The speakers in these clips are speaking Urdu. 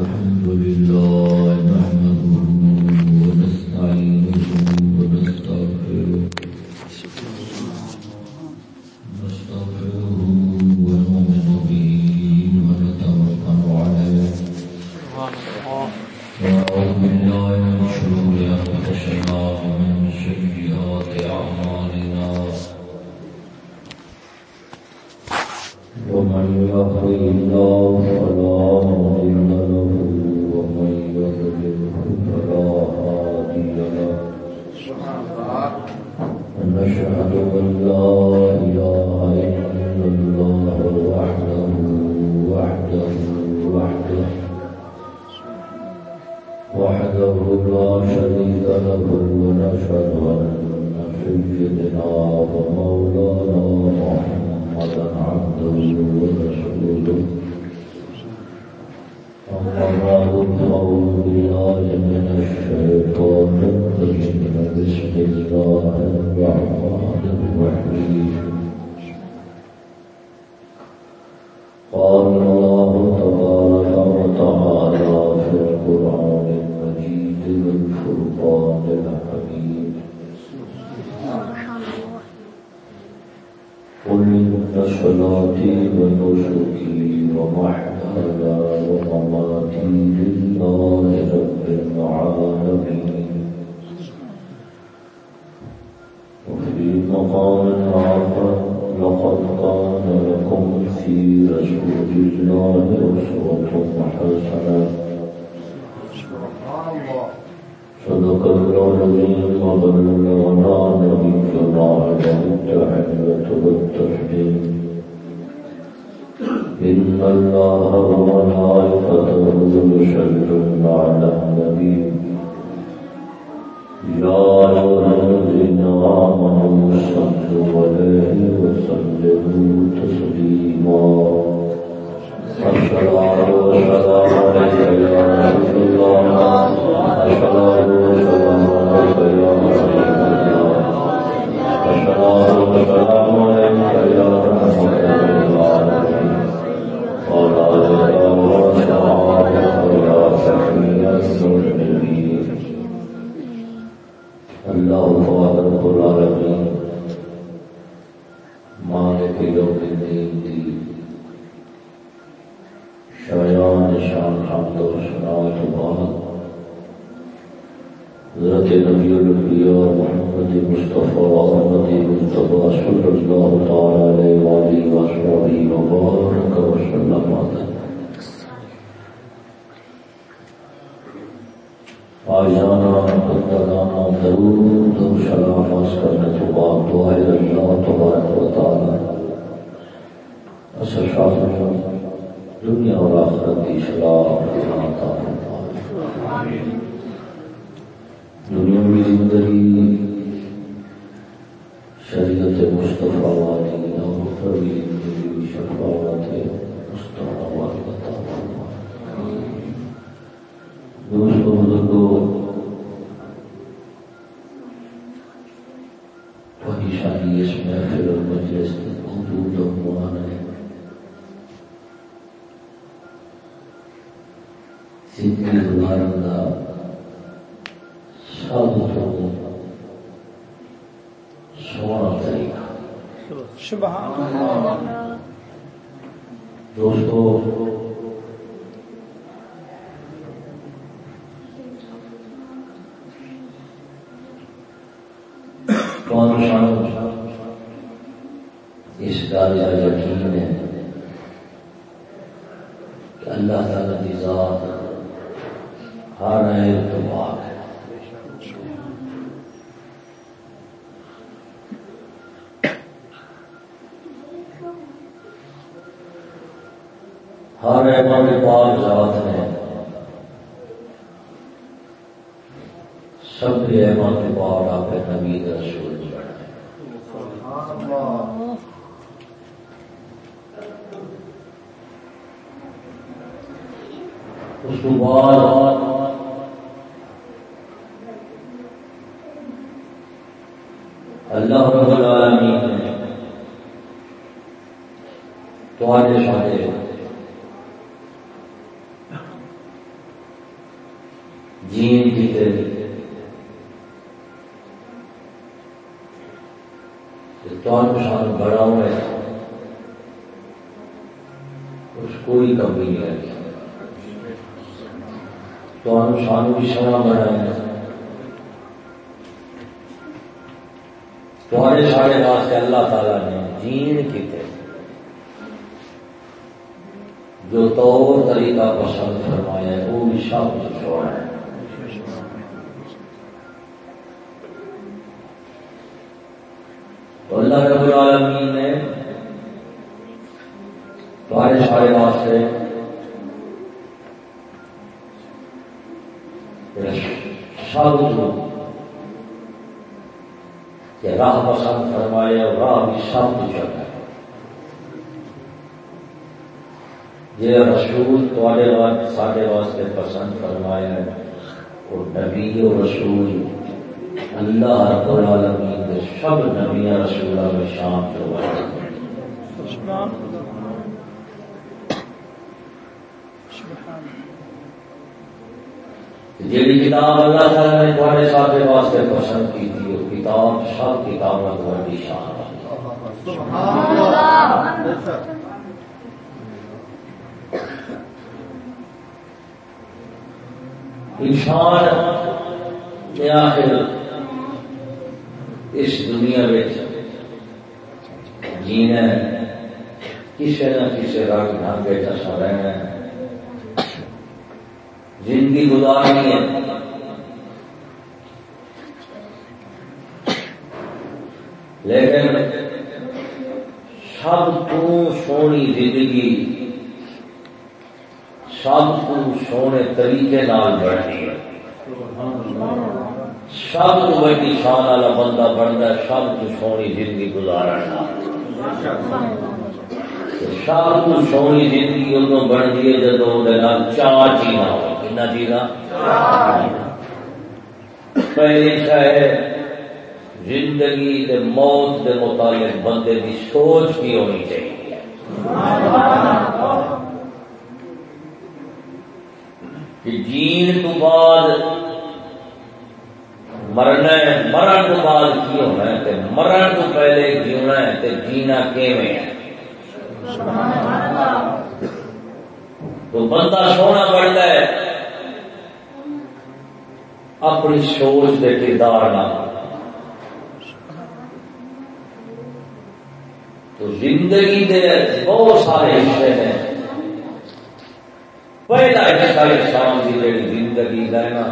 الحمد لله تسليما الصلاة ہر احمد پاک ذات ہے۔ سب کے احمد پاک آپ کے نبی رسول بنا اس کو بعد اللہ رب العالمین نے تو آج سارے کوئی کمی نہیں لگی تو سانو بھی سونا بنایا تھوڑے سارے واسطے اللہ تعالی نے جین کیتے جو طور طریقہ پسند فرمایا ہے، وہ بھی سب چھوڑا ہے۔ اللہ رب العالمین نے راہ پسند فرمایا راہ بھی سب کچھ ہے۔ یہ رسول تھوڑے سارے واسطے پسند فرمایا ہے۔ اور نبی و رسول، اللہ رب العالمین کے سب نبی رسول میں شام کروایا جی کتاب اللہ تعالیٰ نے تھوڑے سارے واسطے پسند کی تھی۔ کتاب سب کتابوں کی شان انسان آخر اس دنیا جینا کسی نہ کسی رنگ ڈھنگ چشا رہنا زندگی گزارنی ہے۔ لیکن سب تو سونی زندگی، سب کو سونے طریقے نال بڑھنی ہے۔ سب کو بڑی شان والا بندہ بنتا ہے، سب کو سونی زندگی گزارنا سب کو سونی زندگی ادو بنتی ہے جب چار چیزاں ہو۔ چیزاں؟ پہلی شاید زندگی دے موت دے متعلق بندے کی سوچ کی ہونی چاہیے۔ کہ جین تو بعد مرنا ہے، مرن تو بعد کی ہونا ہے؟ تے مرن تو پہلے جیونا ہے، تے جینا کیویں ہے؟ تو بندہ سونا بنتا ہے، اپنی سوچ کے کردار نہ تو زندگی دے بہت سارے حصے ہیں۔ پہلا حصہ انسان کی جی زندگی کا نا،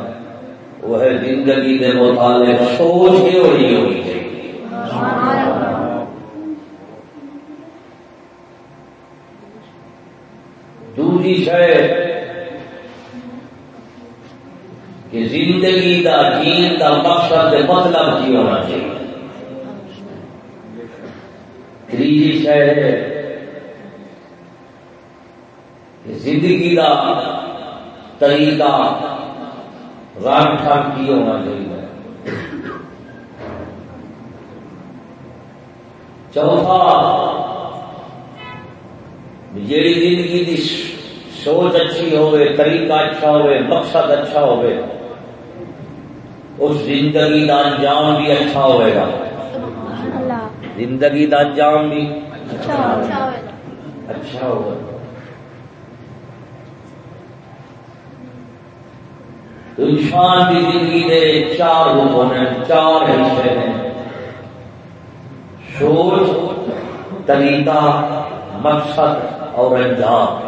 وہ ہے زندگی کے متعلق سوچ کے ہونی ہونی چاہیے دوسری شہ کہ زندگی کا جین کا مقصد مطلب کی ہونا چاہیے۔ تیسری شہ ہے زندگی کا طریقہ رنگ ٹھنگ کی ہونا چاہیے۔ چوتھا جیڑی زندگی کی سوچ اچھی ہوئے، طریقہ اچھا ہوئے، مقصد اچھا ہوئے، اس زندگی کا انجام بھی اچھا ہوئے گا۔ زندگی کا انجام بھی۔ اچھا ہوگا۔ تو انسان کی زندگی کے چار روپ ہیں چار حصے ہیں۔ سوچ طریقہ مقصد اور انجام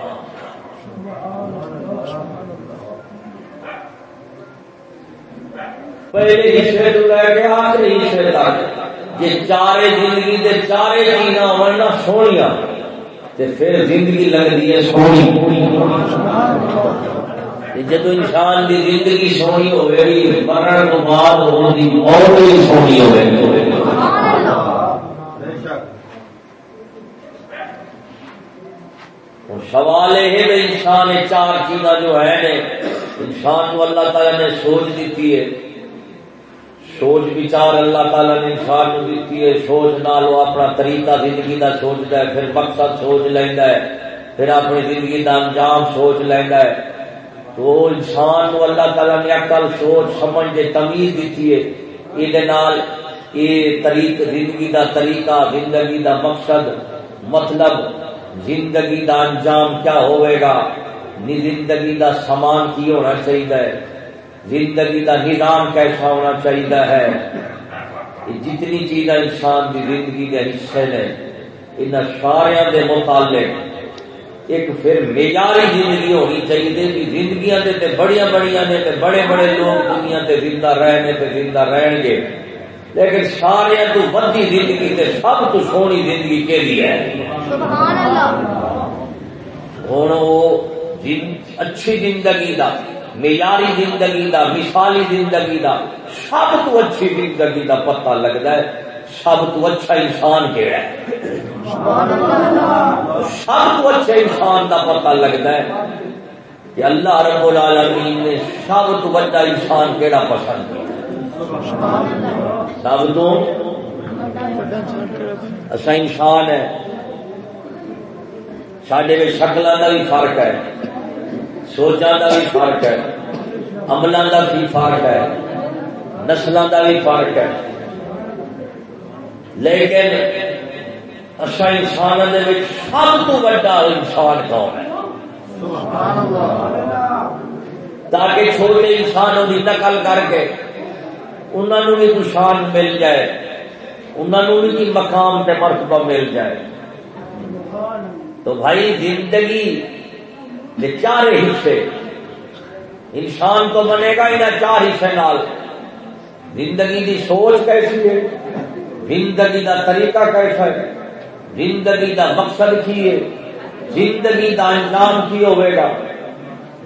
پہلے حصے تو لے کے آخری حصے تک۔ یہ چارے زندگی کے چارے چیزاں ہونا سونیاں۔ پھر زندگی لگتی ہے سونی۔ جدو انسان کی زندگی سونی ہوگی مرن تو بعد موت بھی سونی ہوگی سوال یہ انسان چار چیزاں جو ہے انسان کو اللہ تعالی نے سوچ دیتی ہے۔ سوچ بچار اللہ تعالی نے انسان کو دیتی ہے، سوچ نال وہ اپنا طریقہ زندگی کا سوچتا ہے، پھر مقصد سوچ لینا ہے، پھر اپنی زندگی کا انجام سوچ لینا ہے۔ تو انسان اللہ تعالی نے عقل، سوچ، سمجھ دے تمیز دیتی ہے۔ نال یہ طریق، زندگی دا طریقہ، زندگی دا مقصد مطلب زندگی دا انجام کیا ہوئے گا؟ نی زندگی دا سامان کی ہونا چاہیے۔ زندگی دا نظام کیسا ہونا چاہیے ہے؟ جتنی چیز انسان کی زندگی کے حصے نے ان سارے دے متعلق ایک پھر معیاری زندگی ہونی چاہیے کہ زندگیاں دے تے بڑیاں بڑیاں نے تے بڑے بڑے لوگ دنیا تے زندہ رہنے تے زندہ رہن گے۔ لیکن سارے تو بدی زندگی تے سب تو سونی زندگی کے لیے ہے ہوں وہ اچھی زندگی دا معیاری زندگی دا، مثالی زندگی دا، سب تو اچھی زندگی دا پتہ لگتا ہے، سب تو اچھا انسان کہڑا ہے؟ سب تو اچھا انسان دا پتہ لگتا ہے کہ اللہ رب العالمین نے سب تو بڑا انسان کہڑا پسند کیا۔ سب تو اچھا انسان ہے سڈے شکلوں کا بھی فرق ہے۔ سوچا کا بھی فرق ہے عملوں کا بھی فرق ہے نسل کا بھی فرق ہے۔ لیکن اصا انسان سب تو بڑا انسان کون ہے؟ تاکہ چھوٹے انسانوں کی نقل کر کے انہوں بھی شان مل جائے انہوں بھی مقام تے مرتبہ مل جائے۔ تو بھائی زندگی یہ چار حصے۔ انسان تو بنے گا ہی نہ چار حصے نال۔ زندگی دی سوچ کیسی ہے؟ زندگی دا طریقہ کیسا ہے؟ زندگی دا مقصد کی ہے؟ زندگی دا انجام کی ہوئے گا؟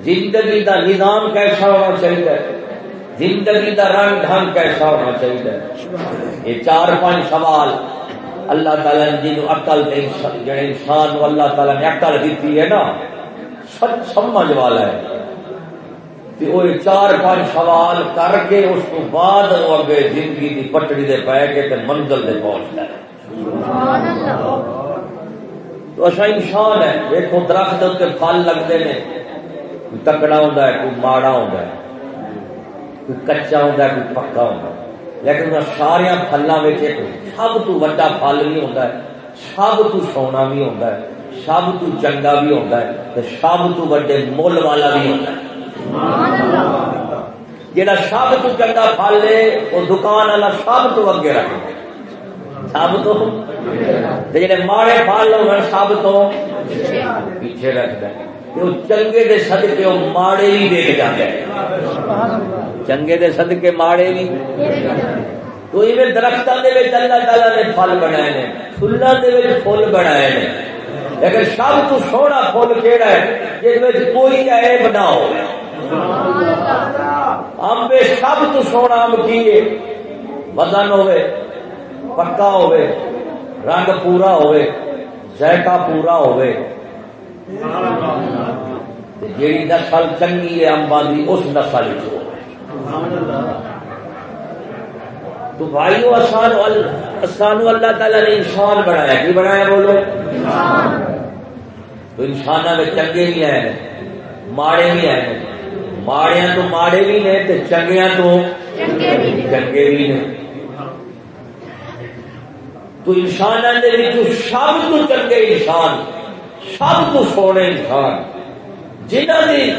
زندگی دا نظام کیسا ہونا چاہیے؟ زندگی دا رنگ ڈھنگ کیسا ہونا چاہیے؟ یہ چار پانچ سوال۔ اللہ تعالی نے جن عقل جڑے انسان اللہ تعالی نے عقل دیتی ہے نا سچ سمجھ والا ہے وہ چار پانچ سوال کر کے اس کو بعد وہ اگے زندگی کی پٹڑی دے پہ کے تے منزل دے پہنچتا ہے تو اچھا انسان ہے، دیکھو درخت اتنے پھل لگتے ہیں۔ کوئی تکڑا ہوتا ہے، کوئی ماڑا ہوتا ہے۔ کوئی کچا ہوتا ہے، کوئی پکا ہوتا ہے۔ لیکن ان سارا فلوں میں سب تو وا پل بھی ہوتا ہے، سب تو سونا بھی ہوتا ہے۔ سب تو چنگا بھی ہوتا ہے سب تو وڈے مل والا بھی ہوتا ہے۔ جہاں سب تو چنگا پل ہے وہ دکان والا سب تو اگے رکھ سب تو؟ جڑے ماڑے پل ہو سب تو پیچھے رکھتا ہے چنگے دے صدقے وہ ماڑے بھی دیکھ جاتے چنگے دے صدقے ماڑے بھی۔ تو یہ درختوں کے اللہ تعالیٰ نے پھل بنائے فلوں کے فل بنائے لیکن سب تو سونا فل کہڑا ہے جس کوئی عیب نہ ہو۔ امب سب تو سونا امب کی وزن ہوے پکا ہوے رنگ پورا ہوے ذائقہ پورا ہوے جیڑی نسل چنگی ہے، امبا کی اس نسل چ تو بھائیو سانو اللہ تعالی نے انسان بنایا کی بنایا بولو تو انسان میں چنگے بھی ہیں ماڑے بھی ہیں۔ ماڑیا تو ماڑے بھی نے تو چنگیا تو چنگے بھی نے تو انسان سب تو چنگے انسان سب تو سونے انسان جنہ کی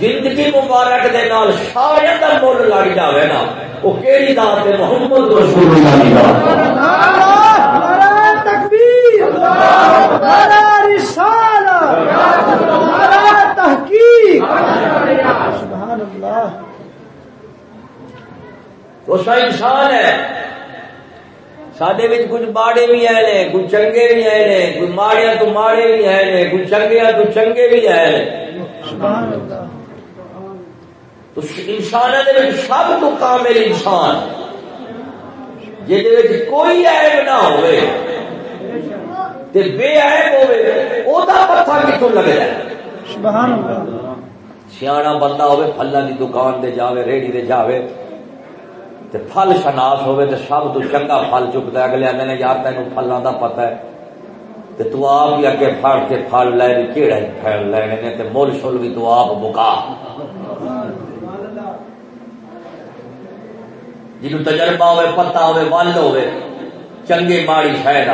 زندگی مبارک دے نال سارے کا مل لگ جائے نا وہ کہڑی دات ہے محمد رسول تو سا انسان ہے۔ سڈے کچھ ماڑے بھی آئے کچھ چنگے بھی آئے کوئی ماڑیا تو ماڑے بھی آئے کچھ چنگیا تو چنگے بھی آئے انسان سب تو کامل انسان جی کوئی عیب نہ ہو بے عیب ہو پتھا کتوں لگ جائے سیاح بندہ ہوے پھلوں کی دکان دے جاوے ریڑی دے جاوے تے پھل شناس ہوے تے سب تو چنگا پھل چکتا ہے۔ اگلے آدھے یار تین پھلوں کا پتا ہے۔ تے تو آپ ہی اگے پھڑ کے پھل لے کہڑا پھل لینے تے مل شل بھی تو آپ بکا جنہوں تجربہ ہوئے پتہ ہوئے ول ہوئے چنگے ماڑی شاید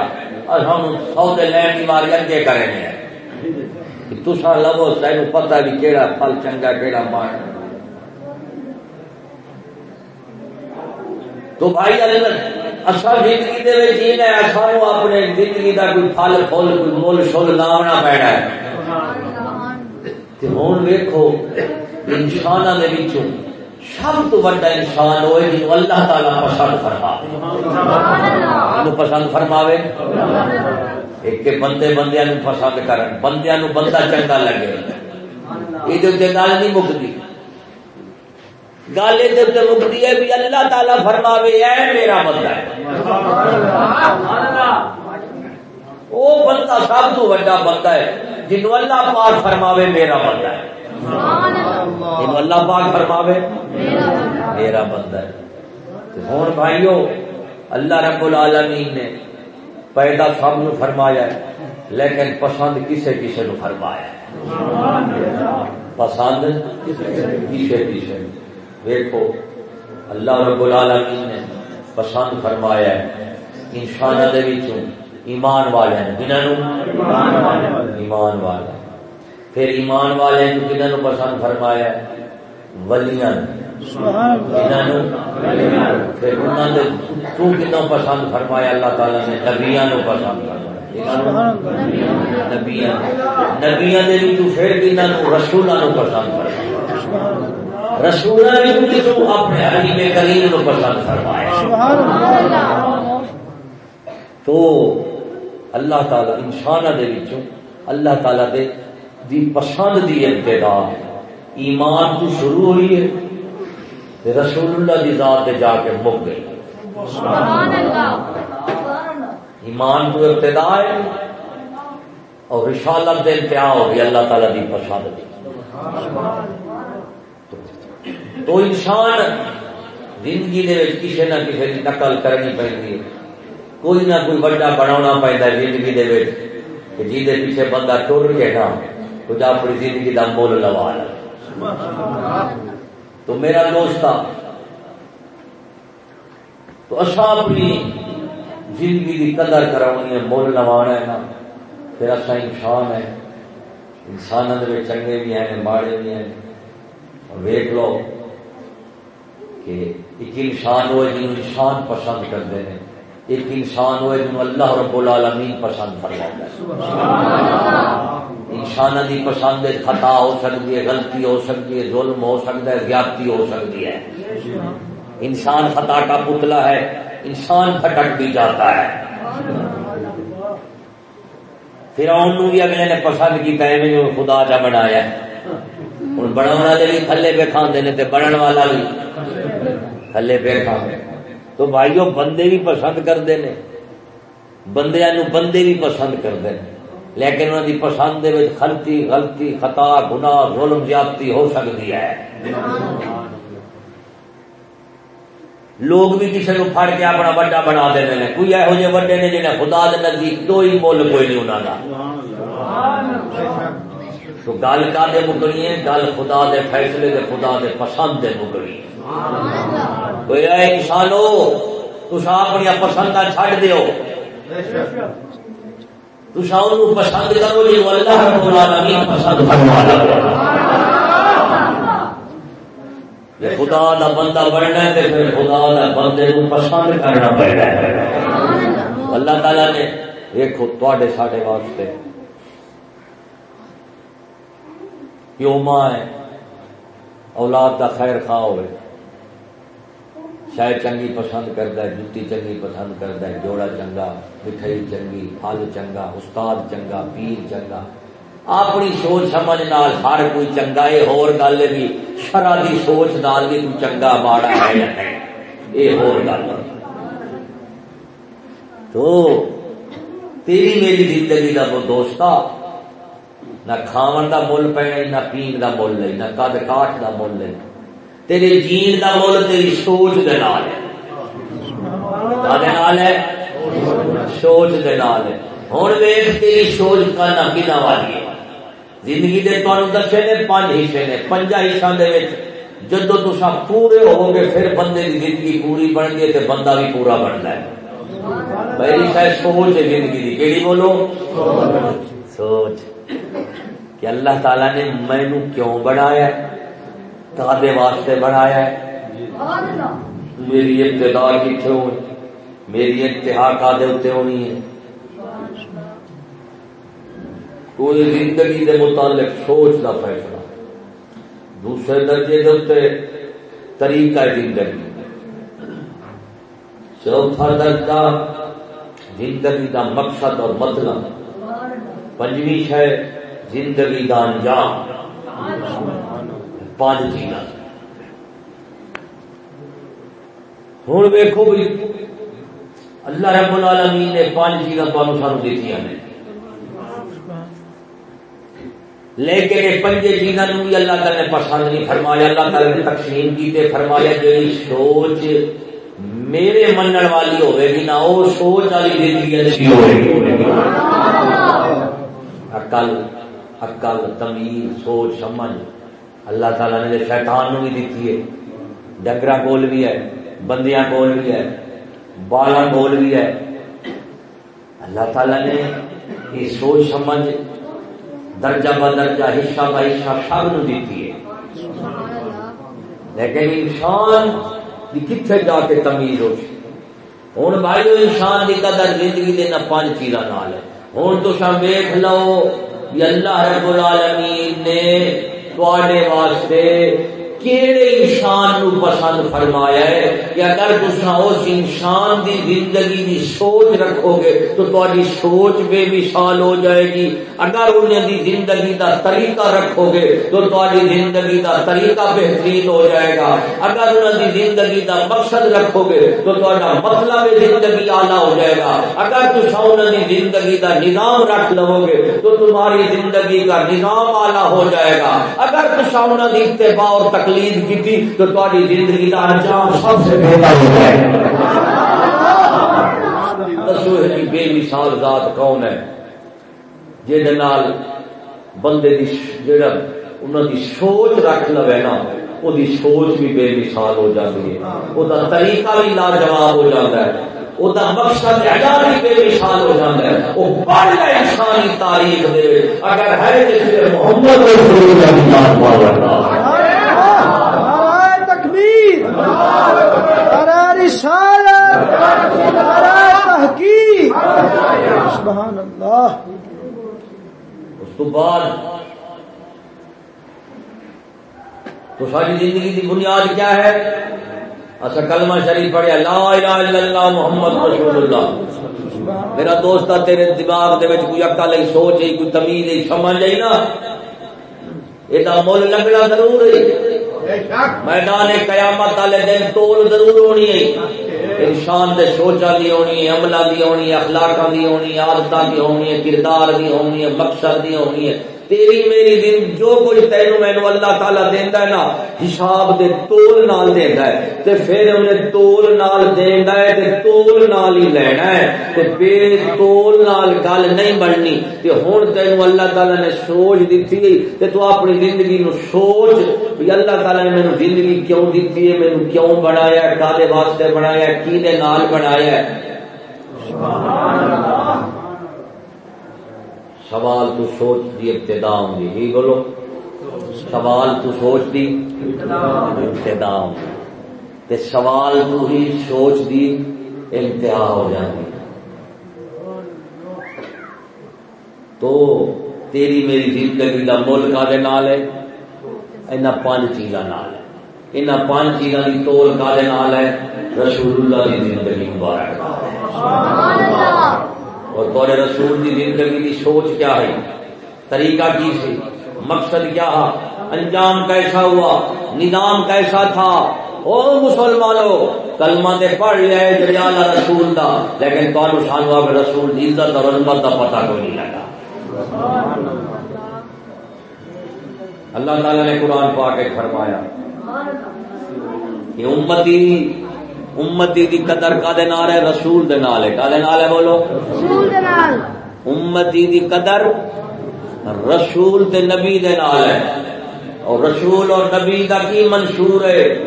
ہم سودے لین کی ماری اگے کریں تسا لو تین پتا بھی کہڑا پھل چنگا کہڑا ماڑا۔ تو بھائی اصا زندگی دے جینا سانو اپنے زندگی کا کوئی پھل فل کوئی مل شل لاونا پینا ہے۔ ہوں ویکو انسان سب تو بڑا انسان ہوئے جن اللہ تعالی پسند فرما پسند فرماوے۔ ایک بندے بندیا نو پسند کرن۔ بندیا نو بندہ چنگا لگے۔ یہ گل نہیں مکتی۔ گل یہ مکتی ہے بھی اللہ تعالی فرماوے اے میرا بندہ ہے۔ وہ بندہ سب تو بڑا بندہ ہے جنو اللہ پاک فرماوے میرا بندہ ہے۔ جنو اللہ. پاک فرماوے. میرا بندہ ہے. ہوں بھائیو، اللہ رب العالمین نے پیدا سب نو فرمایا ہے، لیکن پسند کسے کسے نو فرمایا ہے۔ پسند کسے کسے دیکھو اللہ رب العالمین نے پسند فرمایا ہے۔ انسان دے وچوں ایمان والے ایمان والے پھر ایمان والے کنہوں پسند فرمایا؟ ولیاں پھر انہوں پسند فرمایا؟ اللہ تعالی نے نبیا نو پسند فرمایا۔ نبیا نبیا پھر کنہوں رسولوں پسند فرمایا۔ رسول اپنے حریم کریم نو پسند فرمایا۔ تو اللہ تعالی انسان دے وچوں، اللہ تعالی دے دی پسند دی ابتدا ایمان تو شروع ہوئی ہے۔ رسول اللہ دی ذات تے جا کے مک گئی ایمان تو ابتدا ہے اور رسالت دے انتہا ہو گئی، اللہ تعالی دی پسند دی۔ تو انسان زندگی دے کسی نہ کسی نقل کرنی پڑتی ہے۔ کوئی نہ کوئی بڑا بنا پہنتا زندگی دے کہ جی دے پیچھے بندہ ٹر کے نا کچھ اپنی زندگی کا مول لوا تو میرا دوست تو اصا اپنی زندگی کی قدر کرانی ہے مول لوانا ہے نا۔ پھر اصا انسان ہے انسان چنگے بھی ہیں، ماڑے بھی ہیں۔ ویٹ لو کہ ایک انسان ہوئے جن انسان پسند کرتے ہیں۔ ایک انسان ہوئے جن اللہ رب العالمین پسند فرما انسان کی پسند خطا ہو سکتی ہے، غلطی ہو سکتی ہے، ظلم ہو سکتا ہے، زیادتی ہو سکتی ہے۔ انسان خطا کا پتلا ہے، انسان پھٹک بھی جاتا ہے۔ پھر ان بھی اگلے نے پسند کیا ہے خدا جا بنایا ہوں بنا والے بھی تھلے پہ کھانے بننے والا بھی تھلے پہ کھانے تو بھائیو، بندے بھی پسند کرتے ہیں۔ بندیا بندے بھی پسند کرتے ہیں۔ لیکن انہوں کی پسند خلطی، غلطی، خطا گنا ظلم زیادتی ہو سکتی ہے۔ لوگ بھی کسی کو پڑ کے اپنا وڈا بنا دے کوئی یہو جہ وڈے نے جنہیں خدا دے نزدیک کوئی مل، کوئی نہیں انہوں کا تو گل کا دے مکڑی ہے؟ گل خدا دے فیصلے دے، خدا دے پسند دے مکڑی کوئی انسانو تسا اپنی پسند چڈ دیو۔ تسا ان پسند کرو جی اللہ رب العالمین پسند خدا دا بندہ بننا ہے پھر خدا دا بندے کو پسند کرنا پڑنا ہے۔ اللہ تعالی نے دیکھو تے ساڈے واسطے۔ پیو ماں ہے اولاد کا خیر خواہ ہوئے۔ شاید چنگی پسند کرتا ہے جتی چنگی پسند کرتا ہے، جوڑا چنگا، مٹھائی چنگی، پھل چنگا، استاد چنگا، پیر چنگا۔ اپنی سوچ سمجھ نال ہر کوئی چنگا یہ ہور گل بھی شرح کی سوچ نال بھی کوئی چنگا ماڑا ہے۔ یا نہیں یہ ہور گل۔ تو تیری میری زندگی کا وہ دوست نہ کھاون کا مل پہ نہ پین کا مل لے، نہ کد کاٹ کا مل لے۔ تیرے جین کا مل تیری سوچ دے نال ہے۔ سوچ دے نال ہے۔ ہوں ویخ تیری سوچ کا نہ کنا والی ہے۔ زندگی دے تمہیں دسے نے، پانچ حصے نے پنجا حصوں دے جدو تسا پورے ہو گے پھر بندے کی زندگی پوری بن گئی تو بندہ بھی پورا بننا ہے۔ میری شاید سوچ ہے زندگی کی کہڑی بولو؟ سوچ۔ کہ اللہ تعالی نے مینو کیوں بڑھایا کادے واسطے بڑھایا میری ابتدا کتنے ہونی میری انتہا کادے اتنے ہونی ہے۔ کوئی زندگی دے متعلق سوچ کا فیصلہ۔ دوسرے درجے دے طریقہ زندگی۔ چوتھا درجہ زندگی کا مقصد اور مطلب۔ پنجویں ہے زندگی کا انجام۔ پانچ چیز ہوں ویکو بھی اللہ رب العالمین نے پانچ چیزاں تمہیں سانو دیتی ہیں لیکن یہ پنجے چیزوں بھی اللہ تعالی نے پسند نہیں فرمایا۔ اللہ تعالی نے تقسیم کی فرمایا جی سوچ میرے من والی ہوے گی نہ وہ سوچ والی زندگی اکل اکل تمیز سوچ سمجھ۔ اللہ تعالی نے شیطان نو بھی دیتی ہے ڈنگر کول بھی ہے، بندیاں کول بھی ہے بالا کول بھی ہے۔ اللہ تعالی نے یہ سوچ سمجھ درجہ ب درجہ، حصہ ب حصہ سب نو دیتی ہے۔ لیکن انسان کی کتنے جا کے تمیز ہو ہوں بھائی انسان کی قدر زندگی دینا پانچ چیزاں نال ہے۔ ہوں تو ویخ لو اللہ رب العالمین نے واسطے کیڑے انسان نو پسند فرمایا ہے؟ کہ اگر تسا اس انسان دی زندگی دی سوچ رکھو گے تو تاری سوچ بے مثال ہو جائے گی۔ اگر انہیں دی زندگی دا طریقہ رکھو گے تو تاری زندگی دا طریقہ بہترین ہو جائے گا۔ اگر انہیں دی زندگی دا مقصد رکھو گے تو تہاڈا مطلب زندگی اعلی ہو جائے گا۔ اگر تسا انہیں دی زندگی دا نظام رکھ لو گے تو تمہاری زندگی کا نظام اعلی ہو جائے گا۔ اگر تسا انہیں دی اتباع اور تکلیف تقلید کی تو تاری زندگی کا انجام سب سے بہتر ہو جائے دسو ہے بے مثال ذات کون ہے، جہد نال بندے دی جڑا انہوں دی سوچ رکھ لو نا وہ سوچ بھی بے مثال ہو جاتی ہے۔ وہ طریقہ بھی لاجواب ہو جاتا ہے۔ وہ مقصد بھی بے مثال ہو جاتا ہے۔ وہ بڑھ انسانی تاریخ دے اگر ہے محمد رسول اللہ سبحان اللہ۔ اس تو بعد تو ساری زندگی کی بنیاد کیا ہے؟ اصا کلمہ شریف پڑھیا لا الہ الا اللہ محمد رسول اللہ۔ میرا دوست تیرے دماغ دے وچ کوئی عقل ہے سوچ ہے کوئی تمیز ہے سمجھ ہے نا۔ یہ مول لگنا ضرور ہے۔ میدان قیامت والے دن تول ضرور ہونی ہے۔ انسان دے سوچا دی ہونی ہے عملہ دی ہونی ہے اخلاقہ دی ہونی ہے عادتہ دی ہونی ہے، کردار دی ہونی ہے، مقصد دی ہونی ہے۔ تیری میری دن جو کچھ تینو مینو اللہ تعالی دیندا ہے نا، حساب دے تول نال دیندا ہے۔ تے پھر انہیں تول نال دیندا ہے تے تول نال ہی لینا ہے۔ تے بے تول نال گل نہیں بننی۔ تے ہن تینو اللہ تعالی نے سوچ دتی ہے۔ تے تو اپنی زندگی نو سوچ بھی اللہ تعالی نے مینوں زندگی کیوں دتی ہے، مینوں کیوں بنایا ہے کادے واسطے بنایا ہے کی دے نال بنایا ہے؟ سبحان اللہ۔ سوال تو سوچ دی ابتدا ہوں گی جی بولو۔ سوال تو سوچ دی ابتدا ہوں تے سوال تو ہی سوچ دی انتہا ہو جاتی تو تیری میری زندگی کا مل کا دے نال ہے، اینا پانچ چیزاں نال ہے۔ اینا پانچ چیزاں دی تول کا دے نال ہے، رسول اللہ دی زندگی مبارک۔ سبحان اللہ۔ اور تورے رسول کی زندگی کی سوچ کیا ہے؟ طریقہ کی سی مقصد کیا انجام کیسا ہوا؟ نظام کیسا تھا؟ او مسلمانوں، کلمہ دے پڑھ لیا ہے جریان رسول دا، لیکن تو سانو آپ رسول دی عزت اور عظمت دا پتہ کوئی نہیں لگا۔ اللہ تعالی نے قرآن پا کے فرمایا کہ امتی امتی دی قدر کا دے نال ہے؟ رسول دے نال ہے۔ کا دے نال ہے بولو؟ رسول دے نال۔ امتی دی قدر رسول دے نبی دے نال ہے۔ اور رسول اور نبی کا کی منشور ہے؟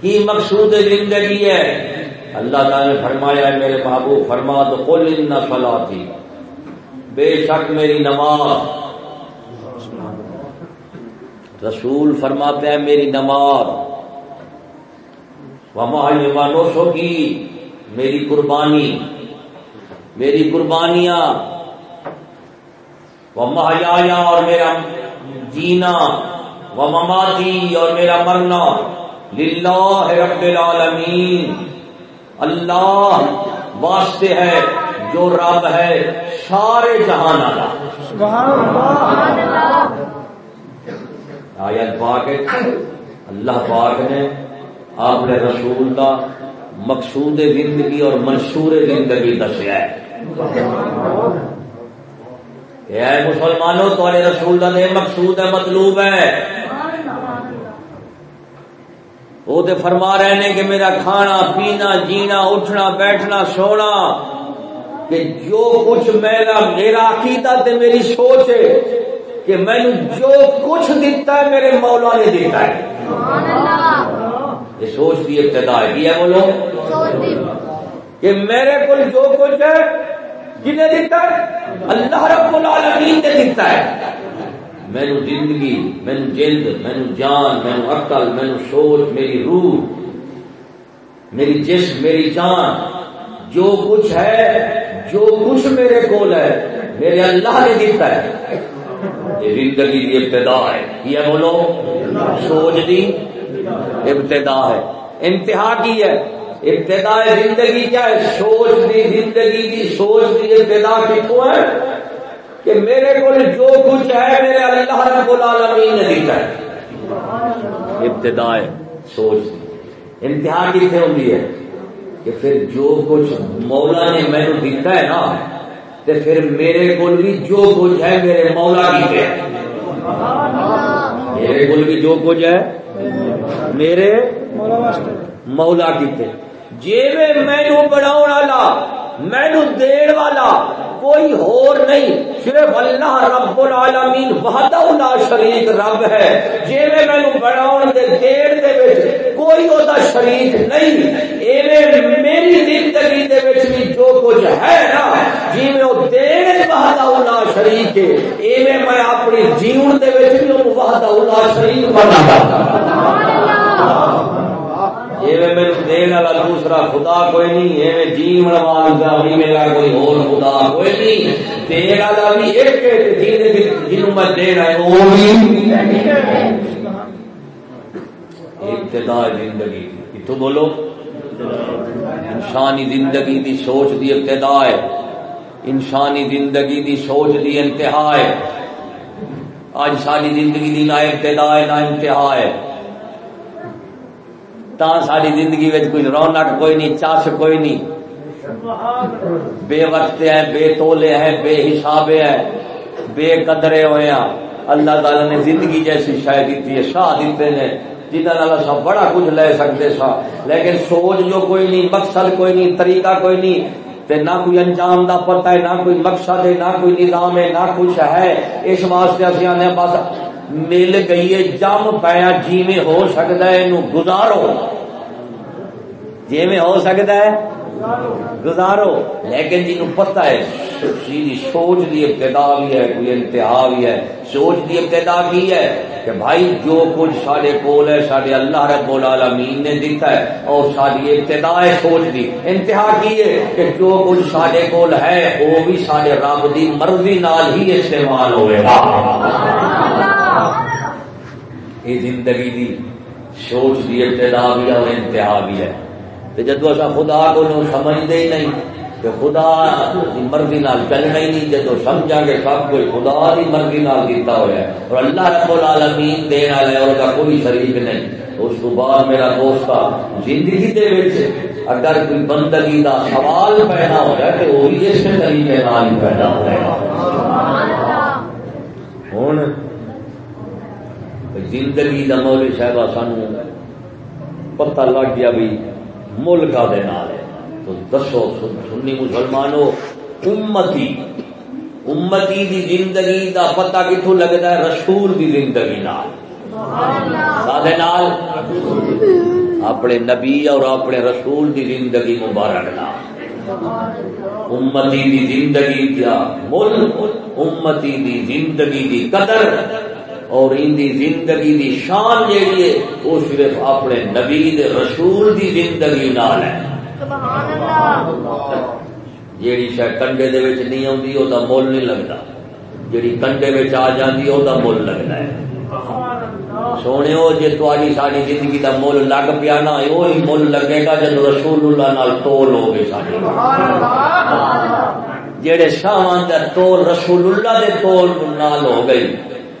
کی مقصود زندگی ہے؟ اللہ تعالی نے فرمایا ہے میرے محبوب فرما تو کل ان فلا تھی بے شک میری نماز۔ رسول فرماتے ہیں میری نماز۔ ومانوسوں کی میری قربانی میری قربانیاں وہ مہیا اور میرا جینا وہ مماتی اور میرا مرنا للہ رب العالمین۔ اللہ واسطے ہے جو رب ہے سارے جہان آیت پاک اللہ پاک نے آپ نے رسول کا مقصود زندگی اور منشور زندگی دسیا ہے۔ مسلمانوں تھوڑے رسول کا مقصود ہے، مطلوب ہے۔ وہ تو فرما رہے ہیں کہ میرا کھانا، پینا، جینا، اٹھنا، بیٹھنا، سونا، کہ جو کچھ میرا میرا عقیدہ تے میری سوچ ہے کہ میں جو کچھ دیتا ہے، میرے مولا نے دیتا ہے۔ یہ سوچ کی ابتدا ہے بولو کہ میرے کو جو کچھ ہے جنہیں دیتا ہے اللہ رب العالمین نے دیتا ہے۔ مینو زندگی مینو جلد مینو جان مینو عقل مینو سوچ میری روح میری جسم میری جان جو کچھ ہے جو کچھ میرے کول ہے میرے اللہ نے دیتا ہے۔ یہ زندگی کی ابتدا ہے یہ بولو سوچ دی۔ ابتدا ہے۔ انتہا کی ہے۔ ابتدا زندگی کیا ہے؟ سوچ دی زندگی کی سوچ دی ابتدا کتوں ہے؟ کہ میرے کو جو کچھ ہے، میرے اللہ رب العالمین نے دیتا ہے۔ ابتدا ہے، سوچ دی۔ انتہا کتنے ہوتی ہے؟ کہ پھر جو کچھ مولا نے مینو دیتا ہے نا تو پھر میرے کو بھی جو کچھ ہے، میرے مولا کی ہے۔ میرے کو بھی جو کچھ ہے میرے مولا کیتے جی مینو بناؤ والا مینو دین والا کوئی ہور نہیں۔ صرف اللہ رب العالمین وحدہ لا شریک رب ہے۔ جی مینو بناؤ دے دین دے وچ کوئی او دا شریک نہیں۔ ایویں میری زندگی دے وچ بھی جو کچھ ہے نا جی میں او دین وحدہ لا شریک ہے ایویں میں اپنی جیون دے وچ بھی او وحدہ لا شریک بنا سبحان اللہ میرے دین والا دوسرا خدا کوئی نہیں، ایویں جیون والا بھی میرا کوئی اور خدا کوئی نہیں۔ دین والا بھی ایک جی جنوں میں دینا ہے وہ ابتدا زندگی کتوں بولو۔ انسانی زندگی دی سوچ دی ابتدا ہے۔ انسانی زندگی دی سوچ دی انتہا ہے۔ آج ساری زندگی دی نہ ابتدا ہے، نہ انتہا ہے۔ تا ساری زندگی میں کوئی رونق کوئی نہیں چاش کوئی نہیں بے وقت ہیں بے تولے ہیں بے حساب ہیں بے قدرے ہوئے ہیں اللہ تعالی نے زندگی جیسی شاید دیتی ہے شاہ دیتے ہیں جنہوں سب بڑا کچھ لے سکتے سا لیکن سوچ جو کوئی نہیں مقصد کوئی نہیں طریقہ کوئی نہیں تے نہ کوئی انجام دا پتہ ہے نہ کوئی مقصد ہے نہ کوئی نظام ہے نہ کچھ ہے اس واسطے اسی آنے بس مل گئی ہے، جم پایا جی میں ہو سکتا ہے نو گزارو۔ جی میں ہو سکتا ہے، گزارو۔ لیکن جی پتا ہے سوچ دی ابتدا بھی ہے، کوئی انتہا بھی ہے۔ سوچ دی ابتدا کی ہے کہ بھائی، جو کچھ سارے کول ہے سارے اللہ رب العالمین نے دیتا ہے، اور ساری ابتدا ہے سوچ دی۔ انتہا کی ہے کہ جو کچھ سارے کول ہے، وہ بھی سارے رب دی مرضی نال ہی استعمال ہوئے گا۔ یہ زندگی دی سوچ دی ابتدا بھی ہے اور انتہا بھی ہے۔ جدو اصا خدا کو سمجھتے ہی نہیں کہ خدا مرضی نال چلنا ہی نہیں جدو سمجھا گے سب کچھ خدا کی مرضی نال کیتا ہوا ہے۔ اور اللہ رب العالمین دین والا اور کا کوئی شریک نہیں۔ اس کو بعد میرا دوست زندگی دے وچ اگر کوئی بندگی دا سوال پیدا ہو جائے تو وہ بھی اس طریقے نال پیدا ہو جائے ہوں زندگی دا مولوی صاحب سانو پتہ لگ گیا بھی ملک ہے۔ تو دسو سنی مسلمانوں امتی امتی دی زندگی دا پتہ کتوں لگتا ہے؟ رسول دی زندگی نال۔ سادے نال۔ اپنے نبی اور اپنے رسول دی زندگی مبارک نال۔ امتی دی زندگی دیا مل امتی دی زندگی دی قدر۔ اور ان دی زندگی دی شان جیڑی ہے وہ صرف اپنے نبی دے رسول دی زندگی نال ہے۔ جیڑی شاید کنڈے دے وچ نہیں آتی وہ مل نہیں لگتا جیڑی کنڈے وچ آ جاتی وہ مل لگتا ہے۔ سونے جی تاری ساری زندگی کا مل لگ پیا نا وہی مل لگے گا جب رسول اللہ نال تول ہو گئے ساری جہے کا تول رسول اللہ دے تول نال ہو گئی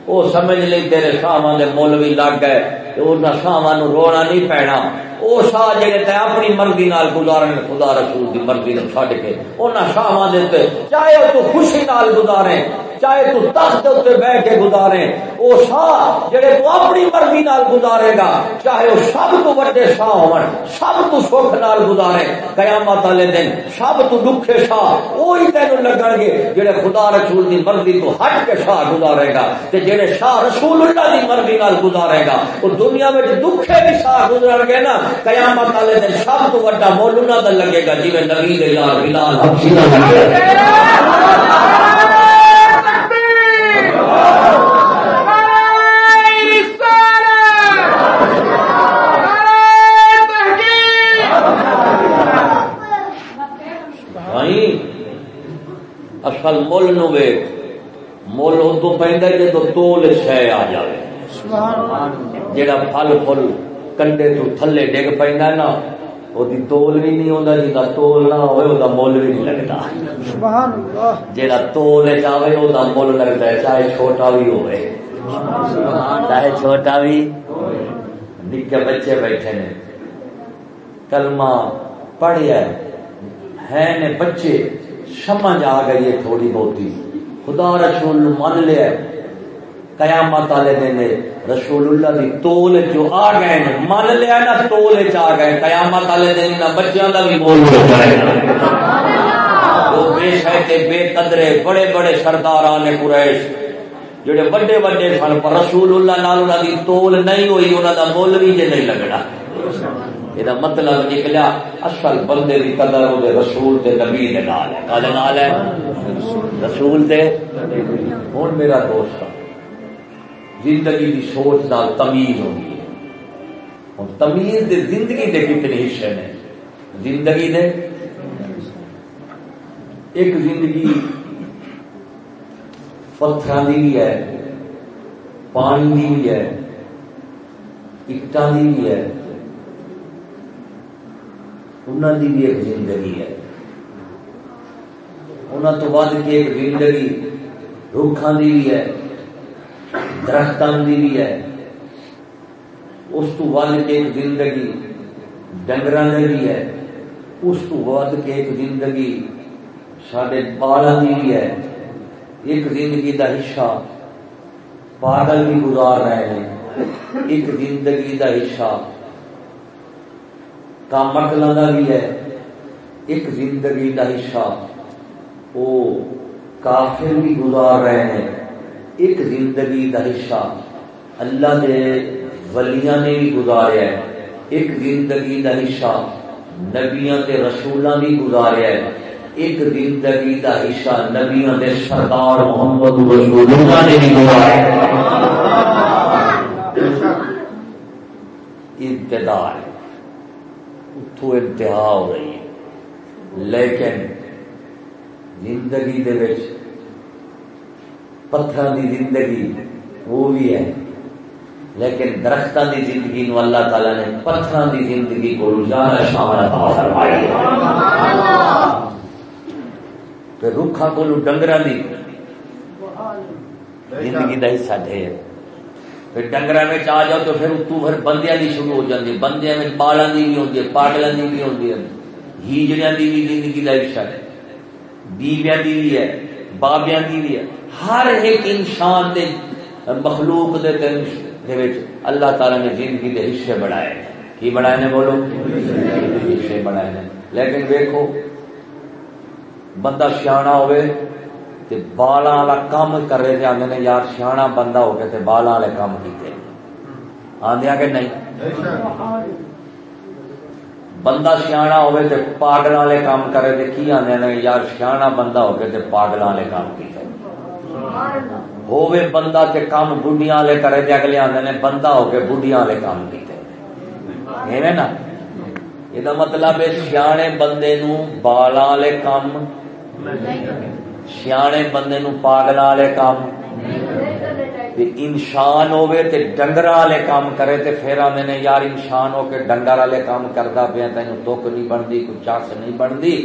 وہ سمجھ لی تیرے ساواں دے مل بھی لگ گئے نو رونا نہیں پینا۔ وہ شاہ جہے تے اپنی مرضی نال گزارے خدا رسول کی مرضی نو چڈ کے انہوں شاہان دے چاہے تو خوشی نال گزارے چاہے تو تخت اتنے بہ کے گزارے وہ شاہ جڑے تو اپنی مرضی نال گزارے گا، چاہے وہ سب تو بڑے شاہ ہو سب تو سکھ نال گزارے قیامت والے دن سب تو دکھے شاہ وہی تین لگن گے جڑے خدا رسول دی مرضی تو ہٹ کے شاہ گزارے گا، تے جڑے شاہ رسول اللہ دی مرضی نال گزارے گا وہ دنیا میں دکھے بھی شاہ گزر گے نا قیامت والے دن سب تو بڑا مول انہوں کا لگے گا جی میں نبی دے یار بلال اصل مل نو ویک مل ادو پہ جدو تول شہ آ جائے جڑا پھل فل کنڈے تو تھلے ڈگ پہ نا وہ تول بھی نہیں ہوتا جا تول نہ ہوئے وہ مل بھی نہیں لگتا تول چاہے وہ مل لگتا ہے چاہے چھوٹا بھی ہوئے چاہے چھوٹا بھی نکے بچے بیٹھے نے کلمہ پڑھیا ہے نے بچے سمجھ آ گئی ہے تھوڑی بہتی خدا رسول من لیا قیامت والے دن رسول اللہ دی تول جو آ گئے من لیا نا تول چ آ گئے، قیامت والے دن نہ بچوں کا بھی بول بے شہتے بے قدرے بڑے بڑے سردار نے قریش، جڑے بڑے بڑے سن، پر رسول اللہ نال انہاں دی تول نہیں ہوئی، انہاں دا مول بھی جے نہیں لگنا۔ یہ مطلب نکلیا، اصل بندے کی قدر وہ رسول تے نبی دے نال ہے۔ کالے نال ہے، رسول تے ہوں میرا دوست۔ زندگی دی سوچ نال تمیز ہوگی ہے۔ ہوں تمیز دے زندگی دے کتنے حصے نے۔ زندگی دے ایک زندگی پتھر دی بھی ہے، پانی دی بھی ہے اٹان دی بھی ہے۔ انہوں کی بھی ایک زندگی ہے۔ انہوں تو ود کے ایک زندگی رکھان کی بھی ہے۔ درختوں کی بھی ہے۔ اس تو ود کے ایک زندگی ڈنگر کی بھی ہے۔ اس تو ود کے ایک زندگی سڈے بالا کی بھی ہے۔ ایک زندگی کا حصہ پاگل بھی گزار رہے ہیں۔ ایک زندگی کا حصہ کامکل کا بھی ہے۔ ایک زندگی کا حصہ وہ کافر بھی گزار رہے ہیں۔ ایک زندگی کا حصہ اللہ کے ولیاں نے بھی گزاریا ہے۔ ایک زندگی کا حصہ نبیاں تے رسولاں بھی گزاریا ہے۔ ایک زندگی کا حصہ نبیاں تے سردار محمد رسول اللہ نے بھی گزاریا ابتدا ہے۔ اتو انتہا ہو رہی ہے۔ لیکن زندگی دے وچ پتھر دی زندگی، وہ بھی ہے۔ لیکن درختوں دی زندگی نو اللہ تعالی نے پتھر دی زندگی کو زیادہ شان عطا فرمائی۔ تے رکھا کو ڈنگراں دی۔ زندگی دا حصہ ڈھیر۔ پھر ڈنگر میں آ جاؤ تو پھر اتو پھر بندیا کی شروع ہو جاتی بندے میں بالا کی بھی ہوتی ہے پاگلوں کی بھی ہوتی ہے ہیجڑیا کی بھی زندگی کا حصہ۔ ہے بیویا کی بھی ہے۔ بابیا کی بھی ہے۔ ہر ایک انسان دے مخلوق دے دے اللہ تعالی نے زندگی کے حصے بنائے۔ کی بنائے نے بولو؟ حصے بنائے نے۔ لیکن دیکھو بندہ سیاح ہوئے تے بالا والا کام کرے تے آندے نے، یار سیاح بندہ ہو کے تے بالا والے کام کیتے۔ آدھا کہ نہیں؟ بندہ سیاح ہوے تے پاگل والے کام کرے تے کی آدھے نے یار سیاح بندہ ہو کے پاگل والے کام کیتے ہوے بندہ تے کام بڈیاں والے کرے تے اگلے آدھے نے بندہ ہو کے بڈیاں والے کام کیتے ایویں نا؟ یہ مطلب ہے سیانے بندے نو بالا والے کام سیانے بندے نو پاگل والے کام۔ انسان ہوے تے ڈنگر والے کام کرے تے پھر آدھے نے، یار انسان ہو کے ڈنگر والے کام کرتا پیا تین دکھ نہیں بنتی، کوئی چس نہیں بنتی۔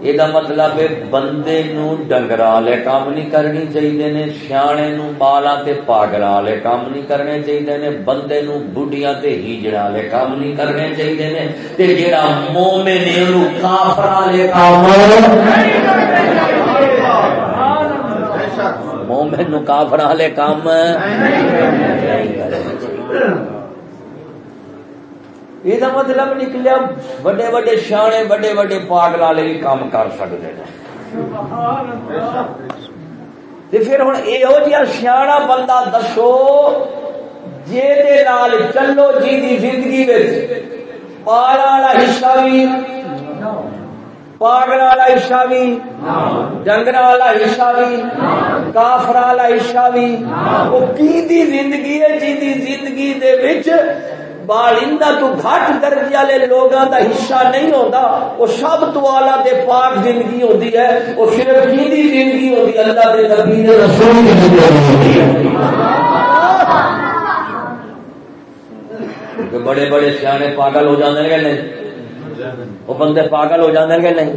یہ مطلب ہے بندے نو ڈنگر والے کام نہیں کرنی چاہیے نے، سیانے نو بالا تے پاگل والے کام نہیں کرنے چاہیے نے، بندے نو بڈیاں تے ہیجڑ والے کام نہیں کرنے چاہیے نے۔ تے جیڑا مومن ہے انو کافر والے کام مومن کافر والے کام یہ مطلب نکلیا وڈے وڈے سیانے وڈے وڈے پاگل والے بھی کام کر سکتے ہیں پھر ہوں یہو جہاں سیاح بندہ دسو جی چلو جی زندگی پالا والا حصہ بھی پاگل والا حصہ بھی ڈنگر والا حصہ بھی کافر والا حصہ بھی وہ کی زندگی ہے جی زندگی دے وچ بالندہ تو گھٹ درجے والے لوگوں دا حصہ نہیں ہوتا وہ سب تو آلہ دے پاک زندگی ہوتی ہے، وہ صرف کی زندگی ہوتی ہے اللہ دے نبی دے رسول کی زندگی بڑے بڑے سیانے پاگل ہو جاتے ہیں نہیں وہ بندے پاگل ہو جاندے کہ نہیں؟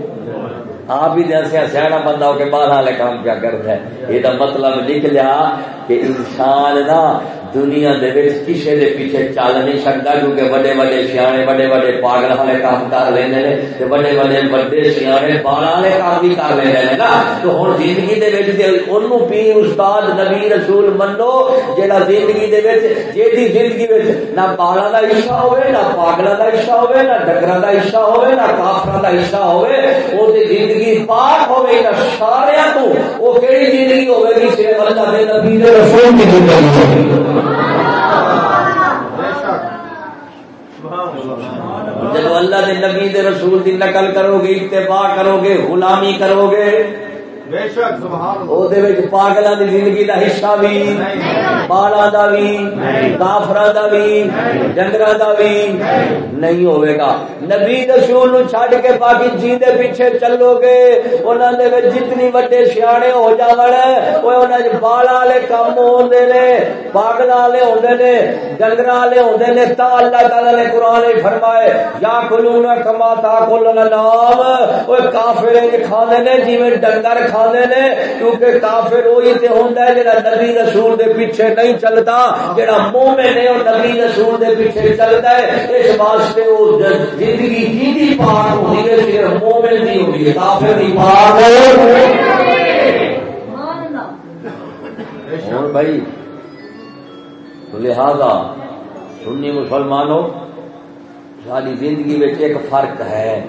آپ ہی جیسے سیاح بندہ ہو کے باہر والے کام کیا کرتا ہے۔ یہ مطلب نکلیا کہ انسان نا دنیا دے وچ کسے دے پیچھے چل نہیں سکتا کیونکہ بڑے بڑے سیانے بڑے بڑے پاگل والے کام کر لینے نے تے بڑے بڑے بڑے سیانے بالا والے کام بھی کر لینے نے نا۔ تو ہن زندگی دے وچ تے اونوں پیر، استاد، نبی، رسول منو، جیڑا زندگی دے وچ، جیڑی زندگی وچ نہ بالا دا حصہ ہوے نہ پاگلا دا حصہ ہوے نہ ڈگراں دا حصہ ہوے نہ کافراں دا حصہ ہوے او تے زندگی پاک ہوے نہ سارے تو۔ او کیڑی زندگی ہوے گی؟ صرف اللہ دے نبی دے رسول دی زندگی۔ جب اللہ دے نبی دے رسول دی نقل کرو گے، اتباع کرو گے، غلامی کرو گے پاگل دی زندگی دا حصہ بھی بالا دا بھی دا بھی ڈنگر دا بھی نہیں۔ ہوئے گا۔ نبی رسول نو چھڈ کے باقی جی دے پیچھے چلو گے۔ انہاں دے وچ جتنی وڈے سیانے ہو جاون او انہاں دے بالا والے کم ہوندے نے پاگل والے ہوندے نے ڈنگر والے ہوندے نے۔ تا اللہ تعالی نے قران وچ فرمائے یا کلون کما تا کلن نام او کافر کھاندے نے جویں ڈنگر کھاندے نے، کیونکہ کافر وہی تے ہوندا ہے جڑا نبی رسول دے پیچھے نہیں چلتا، جڑا مومن ہے او نبی رسول دے پیچھے چلتا ہے، اس واسطے او زندگی جیندی پاک ہوندی ہے، صرف مومن دی ہوندی ہے، کافر دی پاک اور بھائی لہذا سنی مسلمانوں، ساری زندگی میں ایک فرق ہے،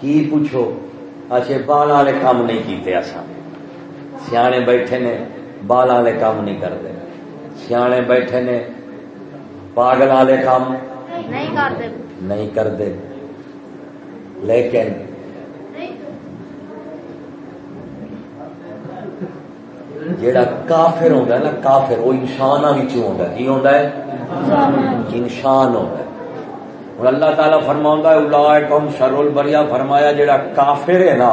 کی پوچھو؟ اچھے بال والے کام نہیں کیتے اصا سیانے بیٹھے نے بال والے کام نہیں کرتے سیانے بیٹھے نے پاگل والے کام نہیں کرتے لیکن جیڑا کافر ہوتا ہے نا کافر وہ انسان ہوتا ہے کی ہوتا ہے انسان ہوتا ہے اور اللہ تعالیٰ فرما ہے شرول بریا فرمایا جیڑا کافر ہے نا،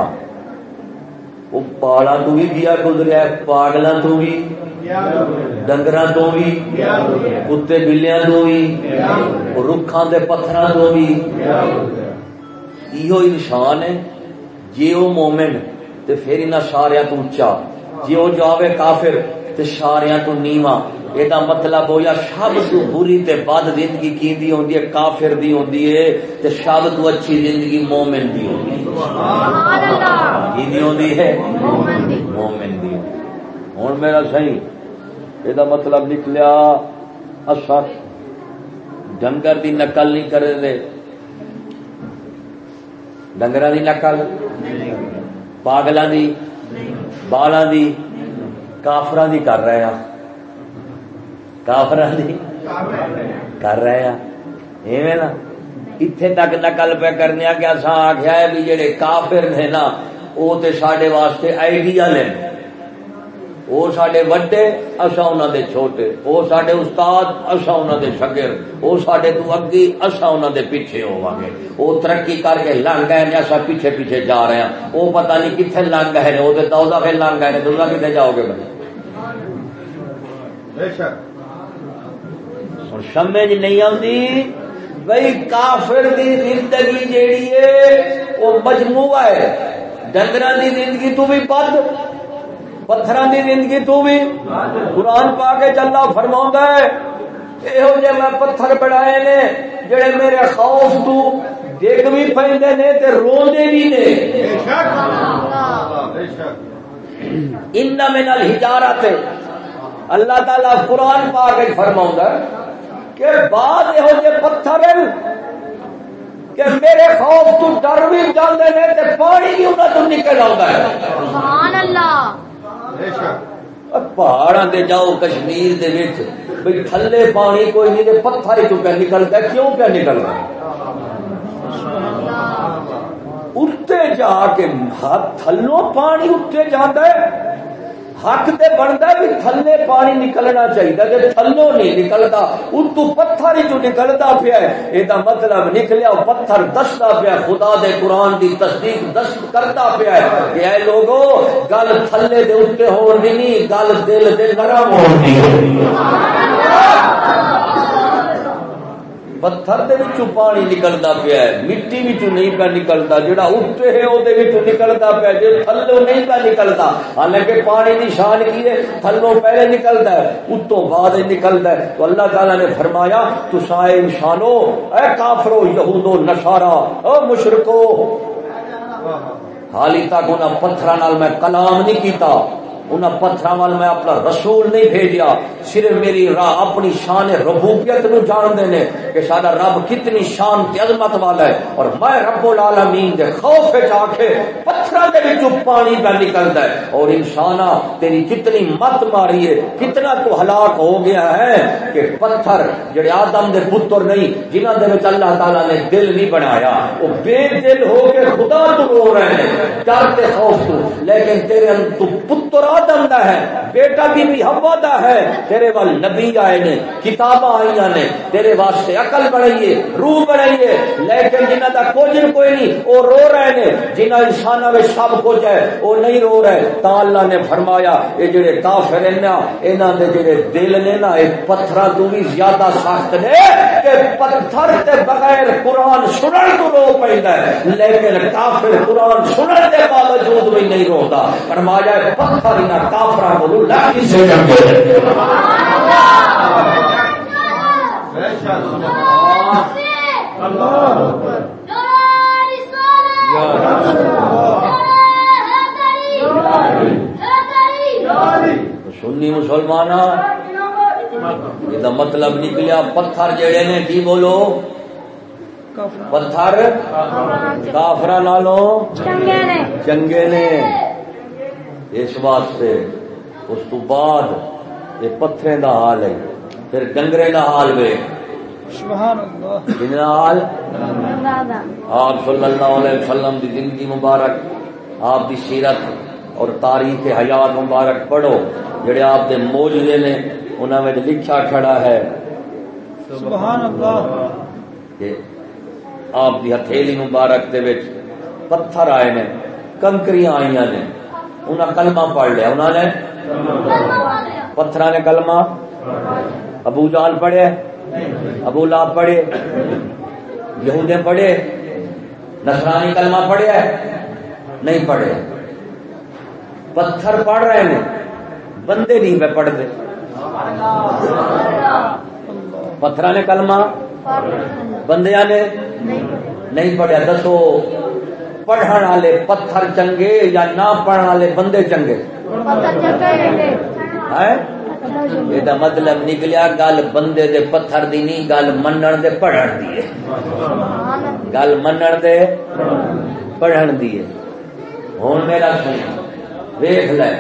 وہ پالا تو بھی گیا گزریا پاگل تو بھی ڈنگر تو بھی، کتے بلیاں تو بھی رکھان دے پتھر تو بھی یہ انسان ہے جی وہ مومن تے پھر انہیں سارا تو اچا جی وہ جاوے کافر تے سارا تو نیواں یہ مطلب ہو یا سب تو بری تے بد زندگی کی ہوندی ہے کافر دی ہوندی ہے تے سب تو اچھی زندگی مومن دی ہوندی ہے۔ کی ہوندی ہے۔ مومن دی۔ ہوں میرا صحیح یہ مطلب نکلیا اصا ڈنگر دی نقل نہیں کرے دے۔ ڈنگر دی نقل؟ پاگل دی؟ بالا دی؟ کافر دی کر رہے ہیں کافر کر رہے ہاں۔ ہیں نا۔ اتنے تک نقل پہ کرنے کہ اصا آخیا ہے بھی جڑے کافر نے نا وہ تے سڈے واسطے آئیڈیا نے وہ سڈے وڈے اصا انہوں دے چھوٹے۔ وہ سڈے استاد اصا انہوں دے شگر وہ سڈے تو اگی اصا انہوں دے پیچھے ہوا گے وہ ترقی کر کے لنگ گئے اصا پیچھے پیچھے جا رہے ہیں وہ پتہ نہیں کتنے لنگ گئے وہ تو دو دفعے لنگ گئے دوسرا کتنے جاؤ گے بھائی؟ سمجھ نہیں آتی بھائی کافر دی زندگی جیڑی ہے، وہ مجموعہ ہے۔ ڈنگر دی زندگی تو بھی بد پتھر دی زندگی تو بھی۔ قرآن پا کے چلا فرما ہے یہو جہ میں پتھر بڑھائے نے، جڑے میرے خوف تو دیکھ بھی پہ نے تے روندے بھی نے۔ ان من الحجارت اللہ تعالی قرآن پا کے فرما کہ بعد یہو جہ پتھر کہ میرے خوف تو ڈر بھی جانے نے تے پانی بھی انہاں تو نکل آتا ہے۔ سبحان اللہ۔ پہاڑا دے جاؤ کشمیر دے وچ بھئی تھلے پانی کوئی نہیں تے پتھر ہی تو پہ نکلتا ہے۔ کیوں پہ نکلتا ہے؟ اٹھتے جا کے تھلوں پانی اٹھتے جاتا ہے۔ حق تے بنتا بھی تھلے پانی نکلنا چاہیے۔ جی تھلو نہیں نکلتا، اتو پتھر ہی نکلتا پیا یہ مطلب نکلیا، پتھر دستا پیا خدا دے قرآن دی تصدیق دست کرتا پیا کہ اے لوگو، گل تھلے دے اتنے ہون دی نہیں، گل دل دے نرم ہون دی پتھر دے وچوں پانی نکلدا پیا ہے مٹی وچوں نہیں پیا نکلدا جڑا اٹھے ہے او دے وچوں نکلدا پیا جے تھلوں نہیں پیا نکلدا حالانکہ پانی دی شان کی ہے تھلوں پہلے نکلدا ہے اتوں بعد نکلدا ہے تو اللہ تعالی نے فرمایا تو سائے انسانو اے کافرو یہودو نصارا او مشرکو حالی تک انہاں پتھراں نال میں کلام نہیں کیتا انہیں پتھر وال میں اپنا رسول نہیں بھیجیا، صرف میری راہ، اپنی شان ربوبیت نو جان دینے کہ سارا رب کتنی شان تے عظمت والا ہے۔ اور میں رب العالمین دے خوف جا کے پتھر دے وچوں پانی پہ نکلدا ہے۔ اور انسانا تیری کتنی مت ماری ہے کتنا تو ہلاک ہو گیا ہے کہ پتھر جڑے آدم دے پتر نہیں، جنہاں دے وچ اللہ تعالی نے دل نہیں بنایا، وہ بے دل ہو کے خدا تو رو رہے ہیں۔ ڈر تے خوف تو، لیکن تیرے تو پتر آدم دا ہے، بیٹا بی بی ہوا دا ہے، تیرے وال نبی آئے نے کتاب آئی نے، تیرے واسطے عقل بڑھائیے، روح بڑھائیے، لیکن جنہ دا کچھ کوئی نہیں، وہ رو رہے نے، جنہ انسان میں سب کچھ ہے، وہ نہیں رو رہے۔ تا اللہ نے فرمایا یہ جڑے کافر ہیں نا، انہاں دے جڑے دل نے نا یہ پتھراں تو بھی زیادہ سخت نے، کہ پتھر تے بغیر قرآن سنن تو رو پیندا ہے، لیکن کافر قرآن سنن دے باوجود بھی نہیں روتا۔ فرمایا پتھر نہ کافرا لاٹھی سے سنی مسلمان یہ مطلب نکلیا پتھر جڑے نے کی بولو؟ پتھر؟ کافر نالوں؟ چنگے نے۔ اس واسطے اس تو بعد یہ پتھر دا حال ہے۔ پھر ڈنگرے دا حال وے۔ حال؟ آپ صلی اللہ علیہ وسلم دی زندگی مبارک آپ دی سیرت اور تاریخ حیات مبارک پڑھو جڑے آپ دے موجودے نے انہوں میں لکھا کھڑا ہے۔ سبحان اللہ کہ آپ دی ہتھیلی مبارک دے وچ پتھر آئے نے کنکریاں آئیاں نے۔ انہیں کلمہ پڑھ لیا۔ انہوں نے پتھر نے کلمہ ابو جال پڑھے، ابو لاب پڑھے، یہودے پڑھے نسرانی کلمہ پڑھے، نہیں پڑھے۔ پتھر پڑھ رہے ہیں، بندے نہیں پہ پڑھ دے پتھر نے کلمہ بندیا نے نہیں پڑھیا۔ دسو۔ پڑھن والے پتھر چنگے یا نہ پڑھن والے بندے چنگے؟ یہ مطلب نکلیا گل بندے دے پتھر دی نہیں گل منن دے پڑھن دی گل منن دے پڑھن دی ہوں میرا سن ویخ لے۔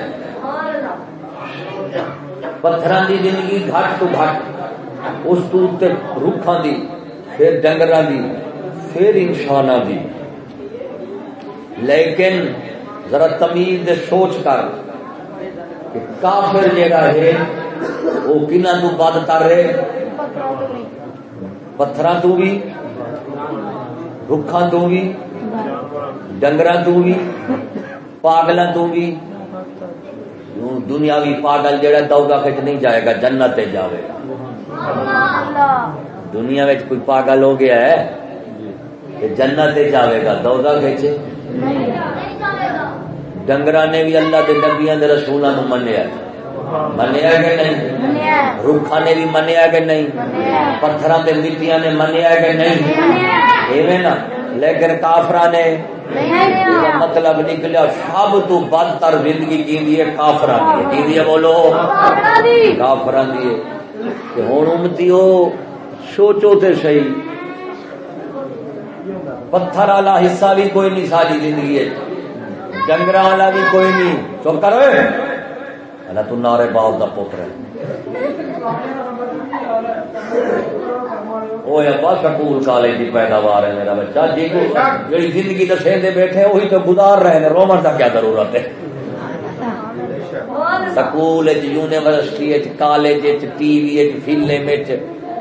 پتھر دی زندگی گھٹ تو گھٹ اس تو رکھاں دی پھر ڈنگراں دی پھر انساناں دی۔ لیکن ذرا تمیز دے سوچ کر کہ کافر جیڑا ہے، وہ کنہ تو بد کر رہے پتھراں تو بھی رکھاں تو بھی ڈنگراں تو بھی پاگلاں تو بھی دنیاوی پاگل جڑا دوگا کچ نہیں جائے گا، جنت تے جاوے گا۔ دنیا کوئی پاگل ہو گیا ہے کہ جنت تے جاوے گا۔ دوگا کچ ڈنگرا نے بھی اللہ دے نبیاں دے رسولاں نو منیا منیا کہ نہیں رکھا نے بھی منیا کہ نہیں تے مٹیاں نے منیا کہ نہیں ایویں نا لیکن کافرا نے مطلب نکلیا سب تو بدتر زندگی کی کافرا کی بولو کافرا دی ہوں امتی سوچو تے صحیح پتھر والا حصہ بھی کوئی نہیں ساری زندگی ڈنگر والا بھی کوئی نہیں۔ چپ کرو تو نارے باپ کا پوتر وہ ابا سکول کالج کی پیداوار ہے میرا بچہ۔ جی جی زندگی دسے دے بیٹھے وہی تو گزار رہے ہیں۔ رومن کا کیا ضرورت ہے؟ School university college T V film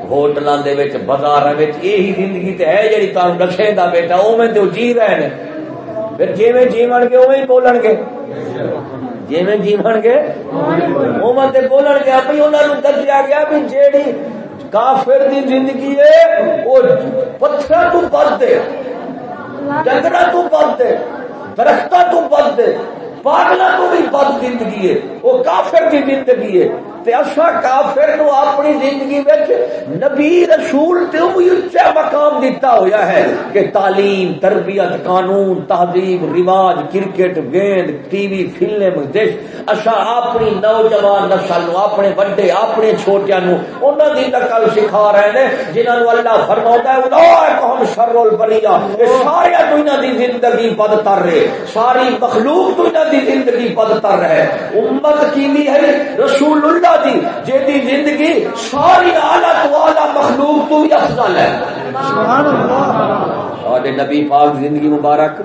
ہوٹلوں کے بازار یہی زندگی تو ہے جی تمہیں دسے گا بیٹا وہ میں تو جی رہے ہیں پھر جی جیون گے اوے بولن گے۔ جی جیون گے اوے بولن گے اپنی انہوں نے دسیا گیا بھی جیڑی کافر دی زندگی ہے وہ پتھر تو بد دے ڈنگر تو بد دے درخت تو بد دے پاگل تو بھی بد زندگی ہے وہ کافر کی زندگی ہے۔ اصا کافر نو اپنی زندگی نبی رسول اچا مقام دیتا ہوا ہے کہ تعلیم، تربیت، قانون، تہذیب، رواج، کرکٹ، گیند، ٹی وی، فلم، دش اصا اپنی نوجوان نسل نو اپنے بڑے، اپنے چھوٹیا نو انہوں کی نقل سکھا رہے ہیں جنہوں اللہ فرما ہے ہم شرول بلیا سارے تو انہوں کی زندگی بد کر رہے، ساری مخلوق تو انہوں کی زندگی بد کر رہے۔ امت کی ہے؟ رسول اللہ دی جیدی زندگی ساری تو آلہ مخلوق تو ہی افضل ہے۔ سارے نبی پاک زندگی مبارک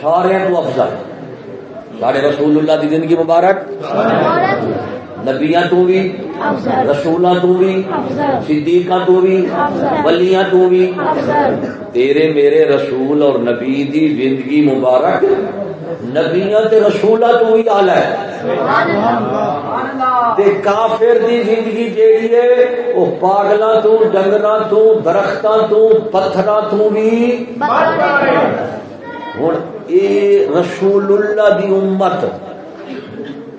سارے تو افضل۔ سارے رسول اللہ دی زندگی مبارک نبیاں تو بھی رسولاں تو بھی صدیقاں تو بھی ولیاں تو بھی۔ تیرے میرے رسول اور نبی دی زندگی مبارک نبیاں تے رسولاں تو بھی اعلی ہے۔ تے کافر دی زندگی جیڑی ہے او پاگلاں تو ڈنگراں تو درختاں تو پتھراں تو بھی ہن اے رسول اللہ دی امت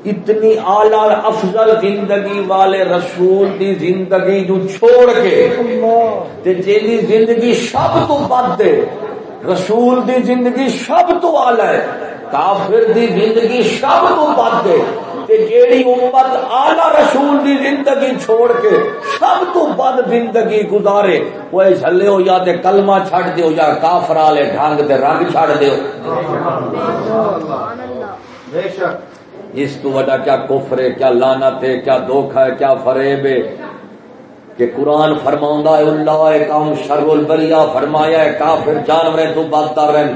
اتنی اعلی افضل زندگی والے رسول دی زندگی جو چھوڑ کے تے جیدی زندگی سب تو بد دے رسول دی زندگی سب تو اعلی ہے۔ کافر دی زندگی سب تو بد دے تے جیڑی امت اعلی رسول دی زندگی چھوڑ کے سب تو بد زندگی گزارے وہ جھلے ہو یا تے کلمہ چھڑ دیو یا کافر والے ڈھنگ تے رنگ چھڑ دیو اس تو وڈا کیا کفر ہے کیا لانت ہے کیا دھوکھا ہے کیا فریب ہے۔ کہ قرآن فرما ہے اللہ کام شر البریا فرمایا ہے کافر جانور تو بدتر رہن۔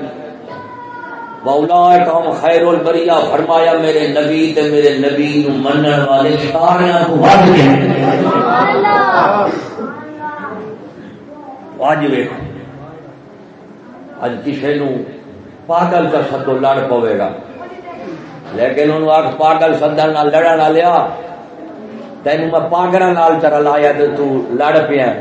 خیر البریا فرمایا، میرے نبی تے میرے نبی نو منن والے سارے تو ود اج ویکھ اج کسی نو پاگل کا سدو لڑ پوے گا۔ لیکن انہوں آخ پاگل سدن لڑن لیا تین میں پاگل چرا لایا تو لڑ پیا۔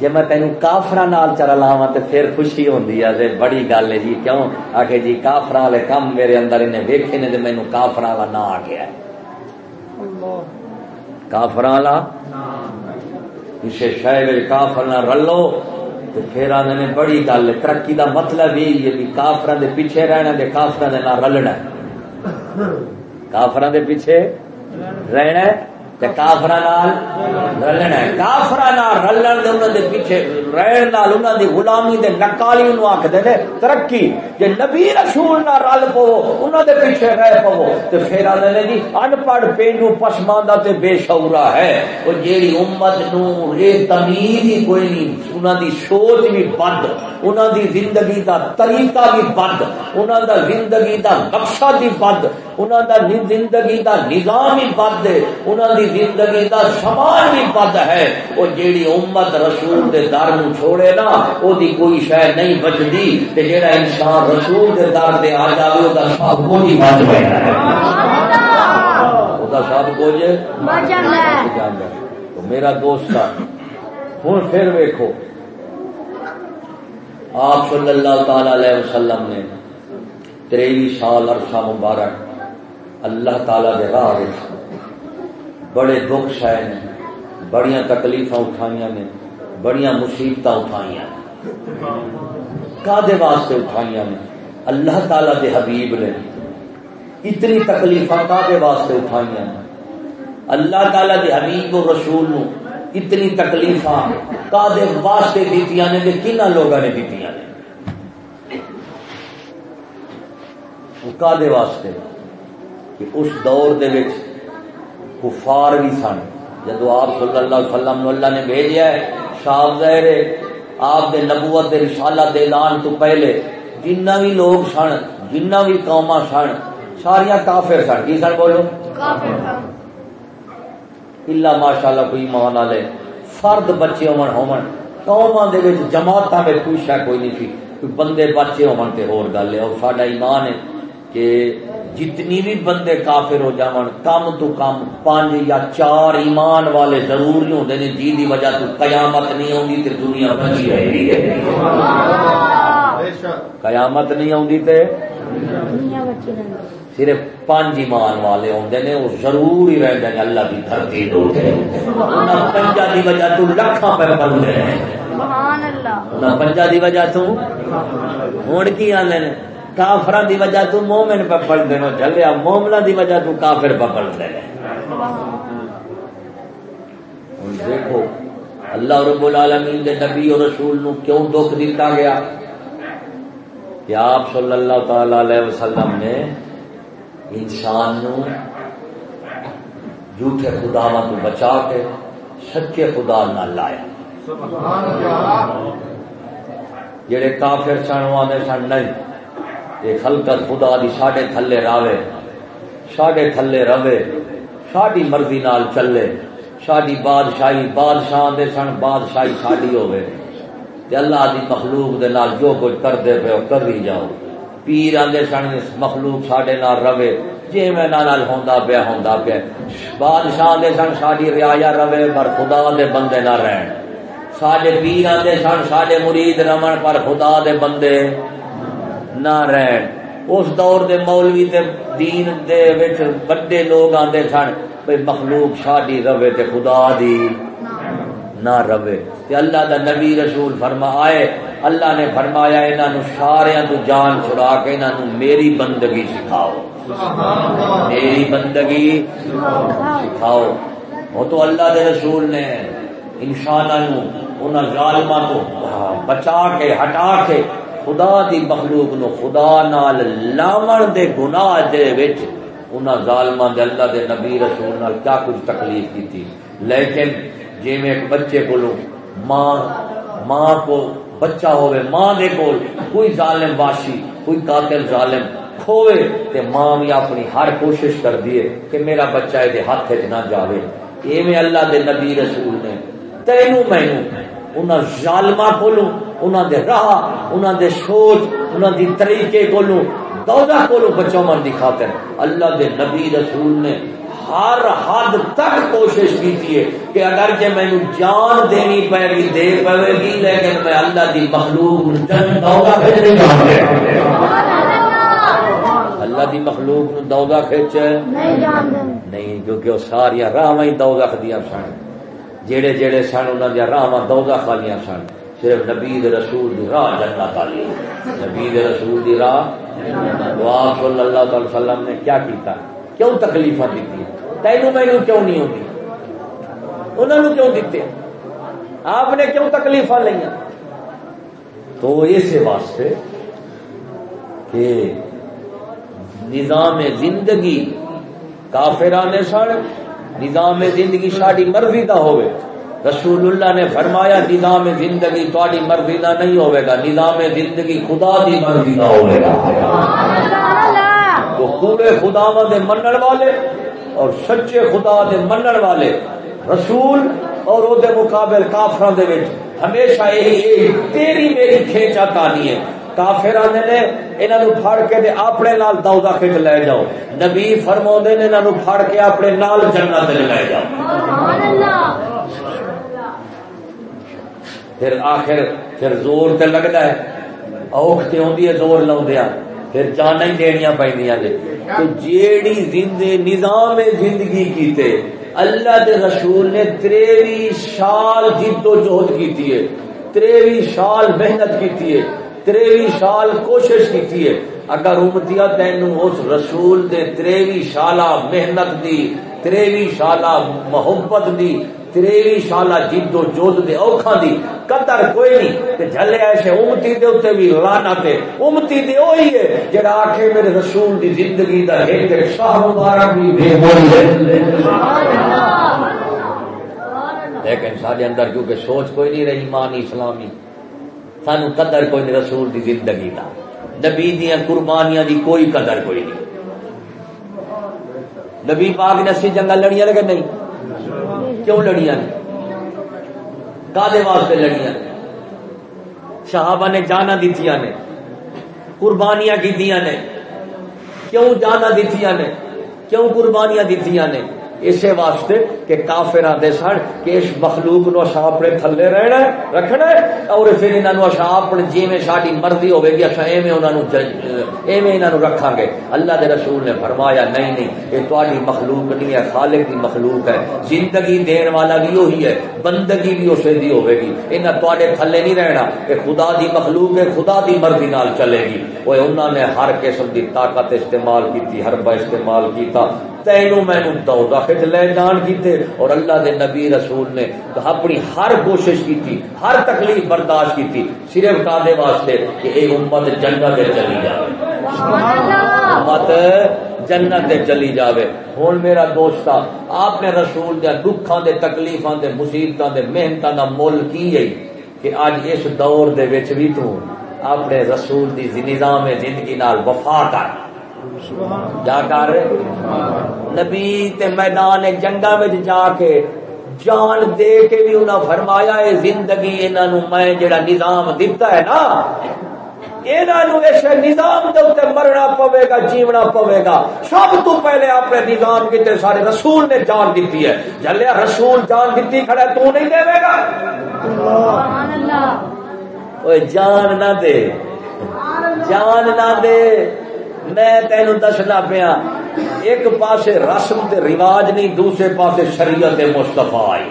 جی میں تین کافر چرا لاوا تو پھر خوشی ہوتی ہے بڑی گل ہے جی کیوں؟ آ کے جی کافر والے کام میرے اندر انہیں ویکے نے مینو کافر والا نہ آ گیا کافر والا؟ کسی شہر کافر نہ رلو تو پھر آدھے بڑی گل، ترقی کا مطلب یہی ہے کافر دے پیچھے رہنا دے کافر دے نہ رلنا۔ کافر دے پیچھے رہنا کافر رلنا ہے۔ کافر رلن دے انہوں دے پیچھے رہن نال انہوں دی غلامی دے نکالی انہوں آکھ دے ترقی، جے نبی رسول نہ رل پو انہوں دے پیچھے رہ پو، تے پھر آنے نے جی ان پڑھ پینڈو پسماندہ تے بے شعورا ہے۔ وہ جیڑی امت نو اے تمید ہی کوئی نہیں انہوں دی سوچ بھی بد انہوں دی زندگی دا طریقہ بھی بد انہوں دا زندگی دا مقصد بھی بد انہوں دا زندگی دا نظام ہی بد ہے انہوں دی زندگی دا سامان بھی بد ہے۔ وہ جیڑی امت رسول دے در نو چھوڑے نا او دی کوئی شے نہیں بچدی۔ تے جیڑا انسان رسول دے در دے آ جاوے او دا سب کو نہیں بچ بیٹھا ہے او دا سب کچھ بچ جاندا ہے۔ تو میرا دوست ہن پھر ویکھو۔ آپ صلی اللہ تعالی علیہ وسلم نے تریوی سال عرصہ مبارک اللہ تعالی دے راہ بڑے دکھ شائے نے بڑی تکلیف اٹھائی نے بڑی مصیبت اٹھائی کا واسطے اٹھائی نے؟ اللہ تعالی دے حبیب نے۔ اتنی تکلیف کا واسطے اٹھائی نے؟ اللہ تعالی دے حبیب و رسول نو اتنی تکلیف کا واسطے دیتی نے کہ کن لوگوں نے دیتی نے؟ کا واسطے؟ کہ اس دور دے وچ کفار بھی سن۔ جدو آپ صلی اللہ علیہ وسلم اللہ نے بھیجا ہے صاحب ظاہر آپ دے نبوت دے رسالہ دے اعلان تو پہلے جنہ بھی لوگ سن جنہ بھی قوما سن ساریا کافر سن۔ کی سن بولو؟ اللہ ماشاء اللہ کوئی مان والے فرد بچے ہومن ہومن قوما دے وچ جماعتاں میں کوئی شے کوئی نہیں تھی کوئی بندے بچے ہومن تے ہور گل ہے۔ اور ساڈا ایمان ہے کہ جتنی بھی بندے کافر ہو جاون کم تو کم پانچ یا چار ایمان والے ضرور نہیں ہوتے جی دی وجہ تو قیامت نہیں آتی تے دنیا بچی رہی ہے قیامت نہیں آتی تے صرف پانچ ایمان والے ہوندے نے وہ ضرور ہی رہتے ہیں اللہ کی دھرتی پنجا دی وجہ تو لکھاں پہ بندے ہیں پنجا دی وجہ تو ہوں کی آنے کافر دی وجہ تو مومن پہ پڑھ دینا چلیا مومنا دی وجہ تو کافر پڑھ دے دیکھو اللہ رب العالمین دے نبی اور رسول نو کیوں دکھ دیتا گیا؟ کہ آپ صلی اللہ تعالی علیہ وسلم نے انسان نو جھوٹے خدا تو بچا کے سچے خدا نہ لایا۔ جڑے کافر سن والے سن نہیں۔ ایک خلقت خدا دی ساڈے تھلے راوے، ساڈے تھلے روے، ساڈی مرضی نال چلے۔ ساڈی بادشاہی بادشاہ دے سن، بادشاہی ساڈی ہوے تے اللہ دی مخلوق دے نال جو کچھ کردے پے کر ہی جاؤ۔ پیر آندے سن مخلوق ساڈے نال روے۔ جی میں نال ہوندا پیا ہوندا پیا۔ بادشاہ دے سن ساڈی رعایا روے، پر خدا دے بندے نہ رہن۔ ساڈے پیر آندے سن، ساڈے مرید رمن، پر خدا دے بندے۔ نہ رہن۔ اس دور دے مولوی تے دین دے وچ بڑے لوگ آندے سن، بھئی مخلوق شادی روے تے خدا دی۔ نہ روے تے اللہ دا نبی رسول فرما آئے اللہ نے فرمایا انہاں نو سارے تو جان چھڑا کے انہاں نو میری بندگی سکھاؤ۔ میری بندگی سکھاؤ۔ وہ تو اللہ دے رسول نے انساناں نو، انہاں ظالماں تو بچا کے، ہٹا کے خدا دی مخلوق نو خدا نال لاون دے گناہ دے وچ انہاں ظالماں دے اللہ دے نبی رسول نال کیا کچھ تکلیف کی تھی لیکن جے میں ایک بچے کولو ماں ماں کو بچہ ہوئے ماں دے کول کوئی ظالم واشی، کوئی قاتل ظالم کھوے تے ماں بھی اپنی ہر کوشش کر دیے کہ میرا بچہ دے ہاتھ وچ نہ جاوے۔ ایویں اللہ دے نبی رسول نے، تینوں مینوں انہاں ظالماں کولوں انہوں دے راہ انہوں دے سوچ انہوں دی طریقے کولو دودا کولو بچاؤ دی خاطر۔ اللہ دے نبی رسول نے ہر حد تک کوشش کی ہے کہ اگر کہ میں جان دینی پائے گی دے پائے گی لیکن میں اللہ دی مخلوق اللہ دی مخلوق نو دودا کھچ نہیں کیونکہ وہ ساری راہ ہی دودا دیا سن۔ جڑے جڑے سن انہوں دیا راہ دودا خالیاں سن، صرف نبی رسول دی راہ جنت والی نبی رسول دی راہ دعا صلی اللہ علیہ وسلم نے کیا کیتا؟ کیوں تکلیف دیتی تینوں مینو کیوں نہیں ہوتی انہوں نے کیوں دیتے آپ نے کیوں تکلیف لیا تو اس واسطے کہ نظام زندگی کافرانے سڑ نظام زندگی ساری مرضی کا ہوئے۔ رسول اللہ نے فرمایا، نظام زندگی تاری مرضی کا نہیں ہوئے گا۔ نظام زندگی خدا دی مرضی کا ہوئے گا۔ تو پورے خدا دے منن والے اور سچے خدا دے منن والے رسول اور وہ مقابل کافر ہمیشہ یہی تیری میری کھینچا تانی ہے۔ کافر آدھے نے انہوں پھڑ کے دے اپنے نال دودا کھچ لے جاؤ۔ نبی فرما نے انہوں پھڑ کے اپنے نال جنت لے جاؤ۔ پھر آخر پھر زور تے لگتا ہے۔ اوکھ تے ہوندی ہے، زور لاؤندیا ہاں۔ پھر جانا ہی دینیا پیندیاں جے تو جیڑی زندے، نظام زندگی کیتے، اللہ دے رسول نے تریوی سال جد و جہد کیتی ہے۔ تریوی سال محنت کیتی ہے۔ تریوی سال کوشش کی ہے۔ اگر امتیا تین اس رسول دے تریوی سالہ محنت دی تریوی سالہ محبت دی تریوی سالہ جد و جود دے اوکھا دی قدر کوئی نہیں۔ تے جھلے ایسے امتی دے اوتے بھی لانا تے امتی دے وہی ہے جڑا آکھے میرے رسول دی زندگی دا ایک ایک شاہ مبارک بھی بے بول لیکن سارے اندر کیونکہ سوچ کوئی نہیں رہی ایمانی اسلامی۔ سانو قدر کوئی نہیں، رسول دی زندگی دا۔ نبی دیا قربانیاں دی کوئی قدر کوئی نہیں۔ نبی پاک نے اسی جنگل لڑیاں لگے نہیں۔ کیوں لڑیاں نے کالے واسطے لڑیاں نے صحابہ نے جانا دیتیاں نے قربانیاں کیتیاں نے کیوں جانا دیتیاں نے کیوں قربانیاں دیتیاں نے اسی واسطے کہ کافر آدھے سن کہ اس مخلوق نو اصا اپنے تھلے رہنا رکھنا اور پھر انہوں اصا اپنے جی میں ساری مرضی ہوے گی اصا ایویں انہوں ایویں انہوں رکھا گے۔ اللہ دے رسول نے فرمایا، نہیں نہیں، یہ تاری مخلوق نہیں ہے، خالق کی مخلوق ہے۔ زندگی دین والا بھی وہی ہے، بندگی بھی اسے دی ہوے گی۔ انہیں تے تھلے نہیں رہنا کہ خدا دی مخلوق ہے، خدا دی مرضی نال چلے گی۔ وہ انہوں نے ہر قسم دی طاقت استعمال کی ہر با استعمال کیتا تینوں مینو دو خچ لے جان کیتے اور اللہ دے نبی رسول نے اپنی ہر کوشش کی تھی ہر تکلیف برداشت کی تھی صرف کا دے واسطے کہ اے امت جنت دے چلی جائے۔ امت جنت دے چلی جاوے۔ ہن میرا دوست آپ نے رسول دے دکھاں دے، تکلیفاں دے، مصیبتاں دے، محنتاں دا مول کی ہے کہ اج اس دور دے وچ بھی تو اپنے رسول دی نظام زندگی نال وفا کر۔ جا کر نبی تے میدان جنگا میں جا کے جان دے کے بھی انہاں فرمایا ہے زندگی انہاں میں جڑا نظام دیتا ہے نا نظام دے مرنا پوے گا جیونا پوے گا۔ سب تو پہلے اپنے نظام کیتے سارے رسول نے جان دیتی ہے۔ جلیا رسول جان دیتی کھڑا تو نہیں دے گا۔ جان نہ دے۔ جان نہ دے۔ میں تین دسنا پیا ایک پاسے رسم تے رواج نہیں دوسرے پاسے شریعت مستفا آئی۔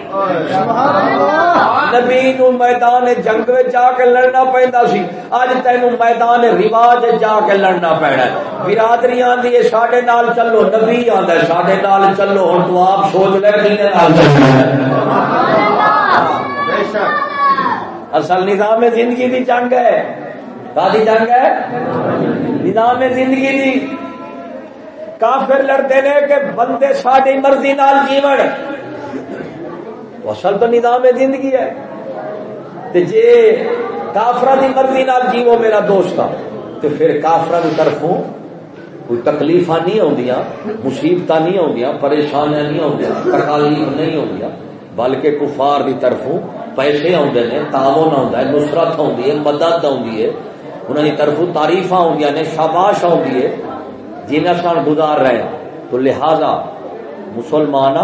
نبی نو میدان جنگ جا کے لڑنا پہنتا سی اج تین میدان رواج جا کے لڑنا پینا۔ برادری آدھی سڈے نال چلو نبی آدھا سڈے نال چلو ہوں تو آپ سوچ لے اصل نظام زندگی کی جنگ ہے۔ جنگ ہے؟ نظام زندگی دی۔ کافر لڑتے نے کہ بندے ساری مرضی نال جیون۔ اصل تو نظام زندگی ہے۔ جی کافر دی مرضی نال جیو میرا دوست تو پھر کافر کی طرفوں کوئی تکلیف نہیں آدی مصیبت نہیں آدی پریشانیاں نہیں آدی تکالیف نہیں آدی بلکہ کفار دی طرفوں پیسے آدھے نے، تعاون آتا ہے، نصرت آدھی ہے، مدد آدھی ہے۔ انہوں کی طرف تعریف ہوں نے، شاباش آدھی ہے جن سال گزار رہے ہیں۔ تو لہذا مسلمان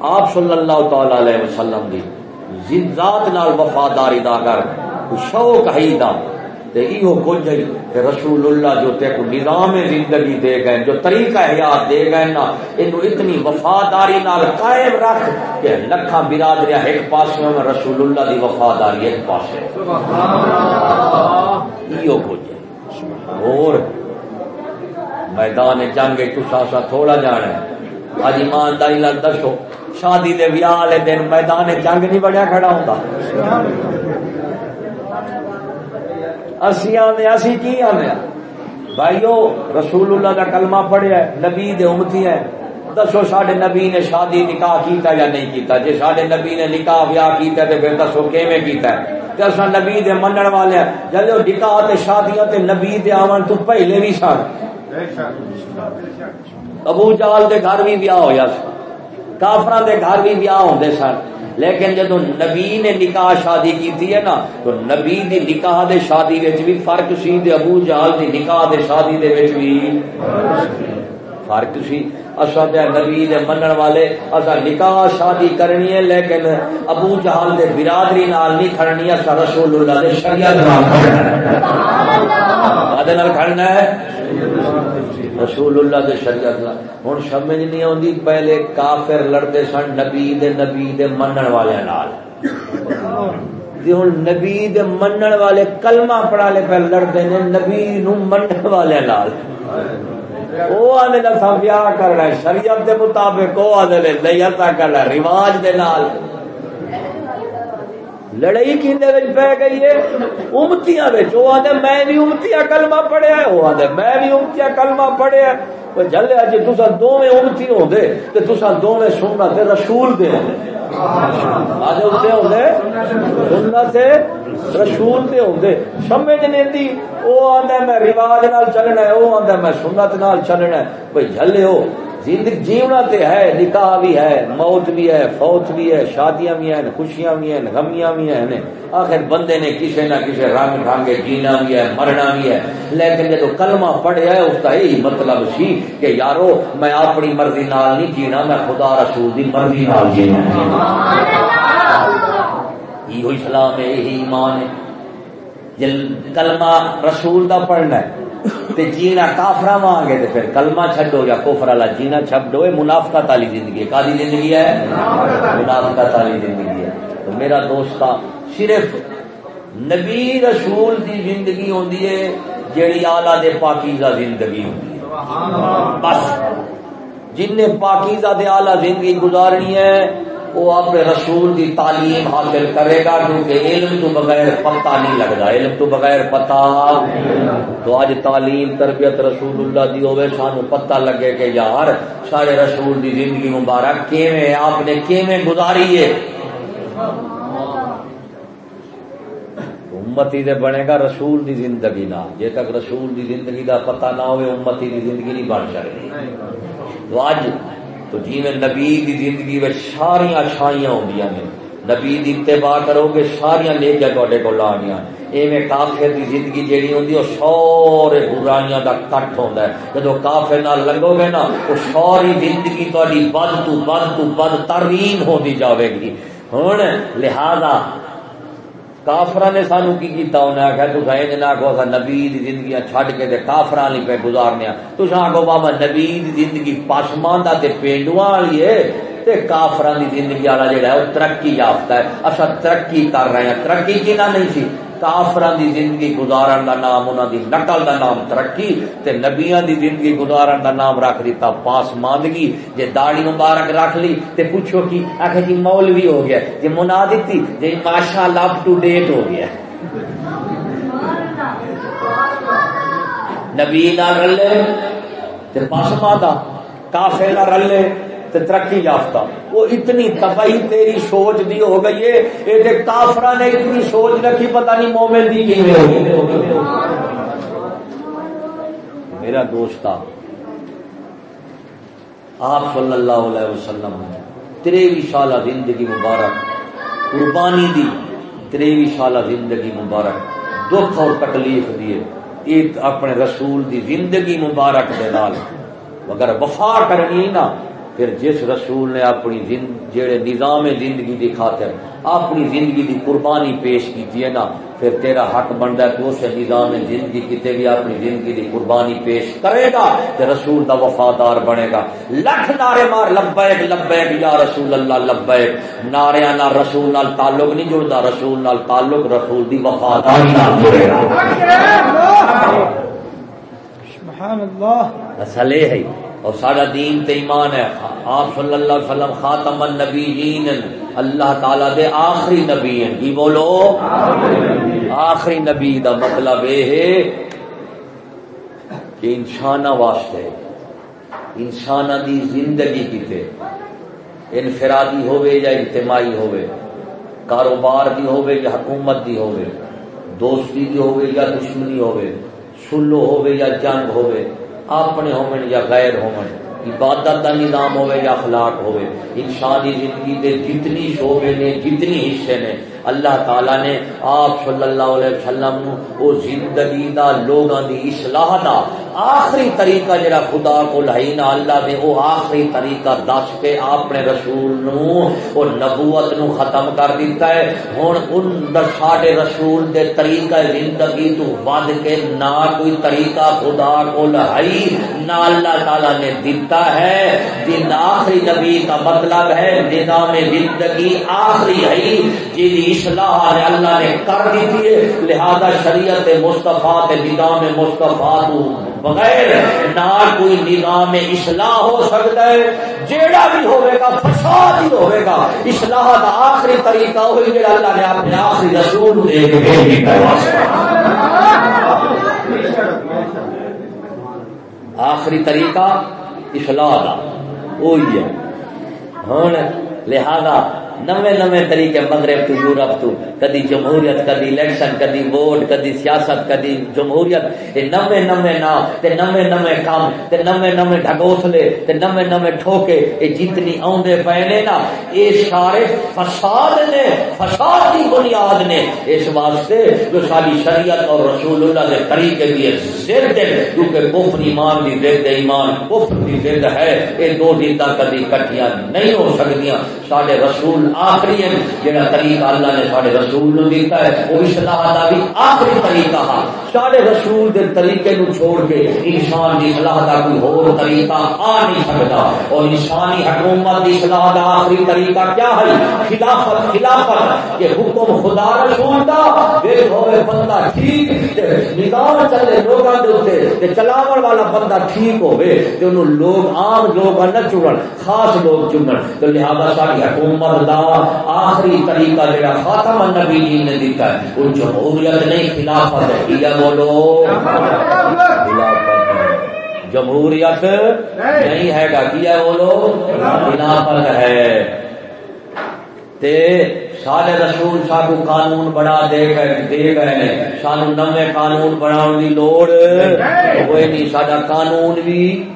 آپ صلی اللہ تعالی علیہ وسلم کی ذات نال وفاداری دا کر شوق ہی دا تے ایو کچھ کہ رسول اللہ جو تے کو نظام زندگی دے گئے جو طریقہ حیات دے گئے نا اینو اتنی وفاداری نال قائم رکھ کہ لکھاں برادریاں ایک پاسے میں رسول اللہ دی وفاداری ایک پاسے۔ ایو کچھ اور میدان جنگ تو سا تھوڑا جانا ہے۔ آج ایمانداری لال دسو، شادی دے ویاہ والے دن میدان جنگ نہیں بڑیا کھڑا ہوتا اسی آنے، اسی کی آنے؟ بھائیو رسول اللہ کا کلمہ پڑھیا ہے، نبی دے امتی ہے دسو سڈے نبی نے شادی نکاح کیتا یا نہیں کیتا؟ جی سڈے نبی نے نکاح ویاہ کیتا تو پھر دسو کیویں کیتا ہے؟ تے اساں نبی دے منن والے ہیں۔ جدو نکاح تے شادیاں تے نبی دے آون، تو پہلے بھی سن بے ابو جال دے گھر بھی بیاہ ہویا سی کافراں دے گھر بھی بیاہ ہوندے سن لیکن جدو نبی نے نکاح شادی کی ہے نا تو نبی دی نکاح دے شادی وچ بھی فرق سی تے ابو جال دی نکاح دے شادی دے وچ بھی فرق سی۔ اصا نبی دے منن والے اصا نکاح شادی کرنی ہے لیکن ابو جہال دے برادری نال نہیں کھڑنی اصا رسول اللہ دے شریعت نال کھڑنا ہے۔ رسول اللہ دے شریعت نال۔ ہن سمجھ نہیں اوندی پہلے کافر لڑتے سن نبی دے نبی دے منن والے نال۔ جی ہوں نبی دے منن والے کلمہ پڑھا لے پہ لڑتے ہیں نبی نو منن والے نال۔ وہ آدھے نسا بیاہ کرنا شریعت دے مطابق وہ آدھے نہیں، ایسا کرنا رواج دے نال۔ لڑائی کی پی گئی ہے امتیاں وہ آدھے میں بھی امتیاں کلمہ پڑھیا ہے وہ آدھے میں بھی امتیاں کلمہ پڑھیا ہے جلے جی تصا دونوں امتی ہوندے تے تصا دونوں سننا رسول دے ہوندے آج ہوندے ہوندے سننا تے رسول دے ہوندے سمجھ نہیں دی او آندا میں رواج نال چلنا ہے او آندا میں سنت نال چلنا ہے بھئی جھلے ہو جیونا تے ہے، نکاح بھی ہے، موت بھی ہے، فوت بھی ہے، شادیاں بھی ہیں، خوشیاں بھی ہیں، غمیاں بھی ہیں آخر بندے نے کسی نہ کسی رنگ ڈھانگے، جینا بھی ہے، مرنا بھی ہے۔ لیکن جب کلمہ پڑھیا ہے اس کا یہی مطلب سی کہ یارو، میں اپنی مرضی نال نہیں جینا، میں خدا رسول دی مرضی نال جینا۔ یہ اسلام ہے، یہی ایمان ہے۔ جل کلمہ رسول دا پڑھنا ہے۔ تے جینا کافرا مانگے تے پھر کلمہ چھڈو یا کوفر والا جینا چھڈو اے منافقت والی زندگی ہے۔ کالی زندگی ہے؟ منافقت والی زندگی ہے۔ تو میرا دوستا صرف نبی رسول دی زندگی ہوندی ہے جیڑی آلہ دے پاکیزہ زندگی ہوندی ہے۔ بس جن نے پاکیزہ دے آلہ زندگی گزارنی ہے وہ اپنے رسول کی تعلیم حاصل کرے گا کیونکہ علم تو بغیر پتہ نہیں لگتا۔ علم تو بغیر پتہ۔ تو آج تعلیم تربیت رسول اللہ دی ہوئے سانو پتہ لگے کہ یار، سارے رسول دی زندگی مبارک کیویں آپ نے کیویں گزاری ہے؟ امتی دے بنے گا رسول دی زندگی نہ۔ جے تک رسول دی زندگی دا پتہ نہ ہوئے امتی دی زندگی نہیں بن سکتی۔ تو آج تو جی میں نبی دی زندگی میں ساری اچھائیاں ہوندیاں نے۔ نبی دی اتباع کرو گے ساری نیکیاں تواڈے کول آنیاں ایویں کافر دی زندگی جیڑی ہوندی او سارے برائیاں دا کٹ ہوندا ہے۔ جدوں کافر نال لگو گے نا او ساری زندگی تہاڈی بد تو بد تو بد ترین ہوندی جاوے گی۔ ہن، لہذا کافر نے سانو کی کیتا؟ انہیں آخیا تو سائن نہ آخو سا نبی دی زندگی چھڈ کے کافر نہیں پہ گزارنے تو آخو بابا، نبی دی زندگی پاسماندہ تے پینڈو والی ہے۔ تے کافران دی زندگی والا جڑا ہے وہ ترقی یافتہ ہے۔ اصا ترقی کر رہے ہیں۔ ترقی کی نہ نہیں سی؟ کافران دی زندگی گزارن دا نام، انہاں دی نقل دا نام ترقی۔ تے نبیاں دی زندگی گزارن دا نام رکھ دیتا پاس ماندگی۔ جے داڑھی مبارک رکھ لی، تے پوچھو کی؟ آخر جی مولوی ہو گیا۔ جے منا دیتی، جے ماشاءاللہ اپ ٹو ڈیٹ ہو گیا۔ نبی نہ رلے، تے پاس ماندا، کافر نہ رلے۔ ترقی یافتہ۔ وہ اتنی تباہی تیری سوچ دی ہو گئی ہے۔ یہ کافرا نے اتنی سوچ رکھی، پتہ نہیں مومن دی کی میرا دوست آپ صلی اللہ علیہ وسلم، تریوی سالہ زندگی مبارک، قربانی دی، تریوی سالہ زندگی مبارک، دکھ اور تکلیف دیے یہ اپنے رسول دی زندگی مبارک دے نال۔ اگر وفا کرنی نا پھر جس رسول نے اپنی جڑے نظام زندگی دی خاطر اپنی زندگی دی قربانی پیش کی ہے نا پھر تیرا حق بنتا ہے تو اسے نظام زندگی کتے بھی اپنی زندگی دی قربانی پیش کرے گا تو رسول دا وفادار بنے گا۔ لکھ نعرے مار لبیک لبیک یا رسول اللہ لبیک۔ نعرے نہ رسول نال تعلق نہیں جڑتا رسول نال تعلق رسول دی وفاداری نال جڑے گا۔ سبحان اللہ۔ اصل یہ ہے۔ اور سارا دین تے ایمان ہے۔ آپ صلی اللہ علیہ وسلم خاتم النبیین، اللہ تعالی دے آخری نبی ہیں۔ کی بولو؟ آخری نبی دا مطلب یہ ہے کہ انسان واسطے انسان دی زندگی کیتے، انفرادی ہوئے یا اجتماعی ہوئے کاروبار دی ہوئے یا حکومت دی ہوئے دوستی دی ہوئے یا دشمنی ہوئے سلو ہوئے یا جنگ ہوئے اپنے ہومن یا غیر ہومن عبادت کا نظام ہوئے یا اخلاق ہوئے انسانی زندگی دے جتنی شعبے نے، جتنی حصے نے اللہ تعالی نے آپ صلی اللہ علیہ وسلم نو او زندگی دا لوگاں دی اصلاح دا آخری طریقہ جڑا خدا کو لہینا اللہ نے او آخری طریقہ دس کے اپنے رسول نو او نبوت نو ختم کر دیتا ہے۔ ہن ان ساڈے رسول دے طریقہ زندگی تو ود کے نہ کوئی طریقہ خدا کو لہائی نہ اللہ تعالی نے دیتا ہے۔ دن آخری نبی کا مطلب ہے نظام زندگی آخری ہے۔ جی اصلاح نے اللہ نے کر دی تھی، لہذا شریعت مصطفیٰ تے نظام مصطفیٰ تو بغیر نہ کوئی نظام اصلاح ہو سکتا ہے۔ جیڑا بھی ہوئے گا، فساد ہی ہوئے گا۔ اصلاح کا آخری طریقہ ہوئی جیڑا اللہ نے اپنے آخری رسول دے کے بھیج دیا۔ آخری طریقہ اصلاح کا وہی ہے۔ ہوں لہذا نوے نوے طریقے مغرب تو یورپ تو، کدی جمہوریت، کدی الیکشن، کدی ووٹ، کدی سیاست، کدی جمہوریت یہ نوے نوے نا تے نوے نوے کام تے نوے نوے ڈھگوسلے، تے نوے نوے ٹھوکے یہ جتنی آدھے پے نے نا یہ سارے فساد نے، فساد کی بنیاد نے، اس واسطے جو ساری شریعت اور رسول اللہ کے طریقے کی ضد کیونکہ کفر ایمان کی ضد ایمان کفر کی ضد ہے یہ دو دیتا کدی کٹیاں نہیں ہو سکتی سارے رسول آخری ہے جہاں طریقہ اللہ نے سارے رسول نو دیتا ہے، وہ اصلاح کا بھی آخری طریقہ ہے۔ سارے رسول دے طریقے نو چھوڑ کے انسان کی اصلاح کا کوئی اور طریقہ آ نہیں سکتا اور انسانی حکومت کی اصلاح کا آخری طریقہ کیا ہے؟ خلافت خلافت، کہ حکم خدا رسول دا۔ دیکھ بندہ ٹھیک نظام چلے لوگوں کے اتنے چلاون والا بندہ ٹھیک ہوئے تے انہوں لوگ عام لوگ نہ چنن خاص لوگ چنن تو لہذا ساری حکومت دا آخری طریقہ جڑا خاتم النبی جی نے دیتا ہے، وہ جمہوریت نہیں، خلافت ہے۔ کیا بولو۔ خلافت جمہوریت نہیں ہے گا کیا بولو۔ خلافت ہے۔ تے سارے رسول سانو قانون بنا دے گئے دے گئے سانو نوے قانون بناؤ دی لوڑ۔ کوئی نہیں سارا قانون بھی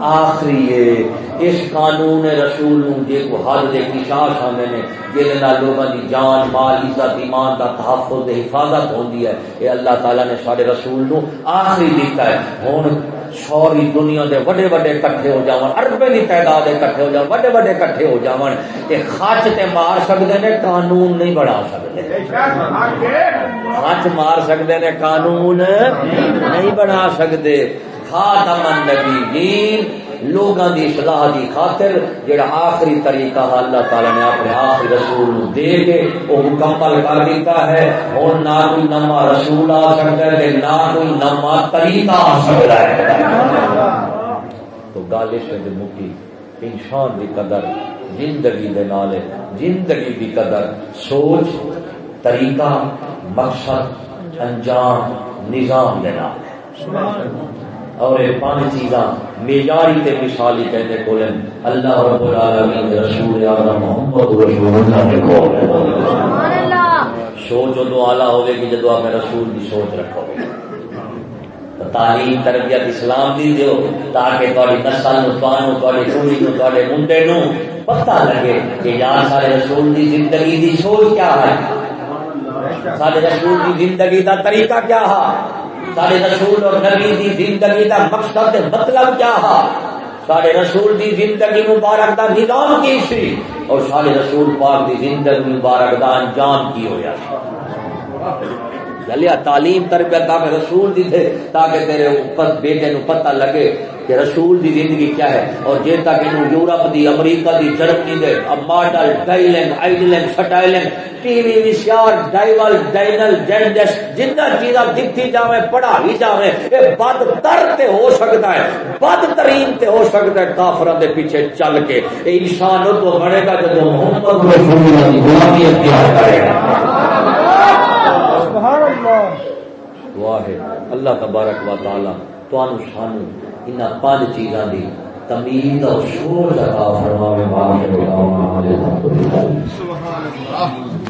آخری ہے۔ اس قانون رسول نو جے کو حد دے قصاص ہوندے نے۔ جے نال لوگاں دی جان، مال، عزت، ایمان دا تحفظ، حفاظت ہوندی ہے۔ اے اللہ تعالی نے سارے رسول نو آخری دیتا ہے۔ ہن ساری دنیا دے وڈے وڈے کٹھے ہو جاون اربے دی تعداد کٹھے ہو جاون، وڈے وڈے کٹھے ہو جاون۔ تے خاچ تے مار سکدے نے، قانون نہیں بنا سکدے۔ خاچ مار سکدے نے، قانون نہیں بنا سکدے۔ خاتم النبیین، لوگاں دی اصلاح دی خاطر جڑا آخری طریقہ اللہ تعالی نے اپنے آخری رسول نو دے کے وہ مکمل کر دیتا ہے۔ اور نہ کوئی نما رسول آ سکتا ہے، نہ کوئی نما طریقہ آ سکتا ہے۔ گل اس مکی انسان دی قدر زندگی دے نال زندگی دی قدر سوچ طریقہ مقصد انجام نظام دے نال اور یہ پانچ چیزاں معیاری تے مثالی کہتے کولن اللہ رب العالمین رسول اعظم محمد رسول اللہ نے کو سبحان اللہ۔ سوچ تو اعلی ہوے کہ جدو آپ رسول کی سوچ رکھو گے۔ تعلیم، تربیت اسلام دی دیو تاکہ تاری نسل نو توانو تاری کڑی نو تاری منڈے نو پتہ لگے کہ یار سارے رسول دی زندگی دی سوچ کیا ہے؟ سارے رسول دی زندگی دا طریقہ کیا ہے؟ سارے رسول اور نبی دی زندگی کا مقصد مطلب کیا ہے؟ سارے رسول دی زندگی مبارک دا نظام کی سی اور سارے رسول پاک دی زندگی مبارک دا انجام کی ہو جاتا لیا تعلیم تربیت تاکہ رسول دی دے، تاکہ تیرے اوپر بیٹے نو پتہ لگے کہ رسول دی زندگی کیا ہے۔ اور جے تک انو یورپ دی، امریکہ دی، جرمنی دے اب ماڈل ڈائلنگ آئیڈلنگ سٹائلنگ ٹی وی ویسیار ڈائیول ڈائنل جینڈس جنہ چیزاں دکھتی جاویں، پڑھا ہی جاویں، اے بد تر تے ہو سکتا ہے بد ترین تے ہو سکتا ہے کافراں دے پیچھے چل کے۔ اے انسان تو بنے گا جب محمد رسول اللہ دی غلامی اختیار کرے گا دعا ہے. اللہ تبارک و تعالی توانو سانو ان پانچ چیزاں دی تمید اور شور عطا فرماوے واہ الحمد سبحان اللہ.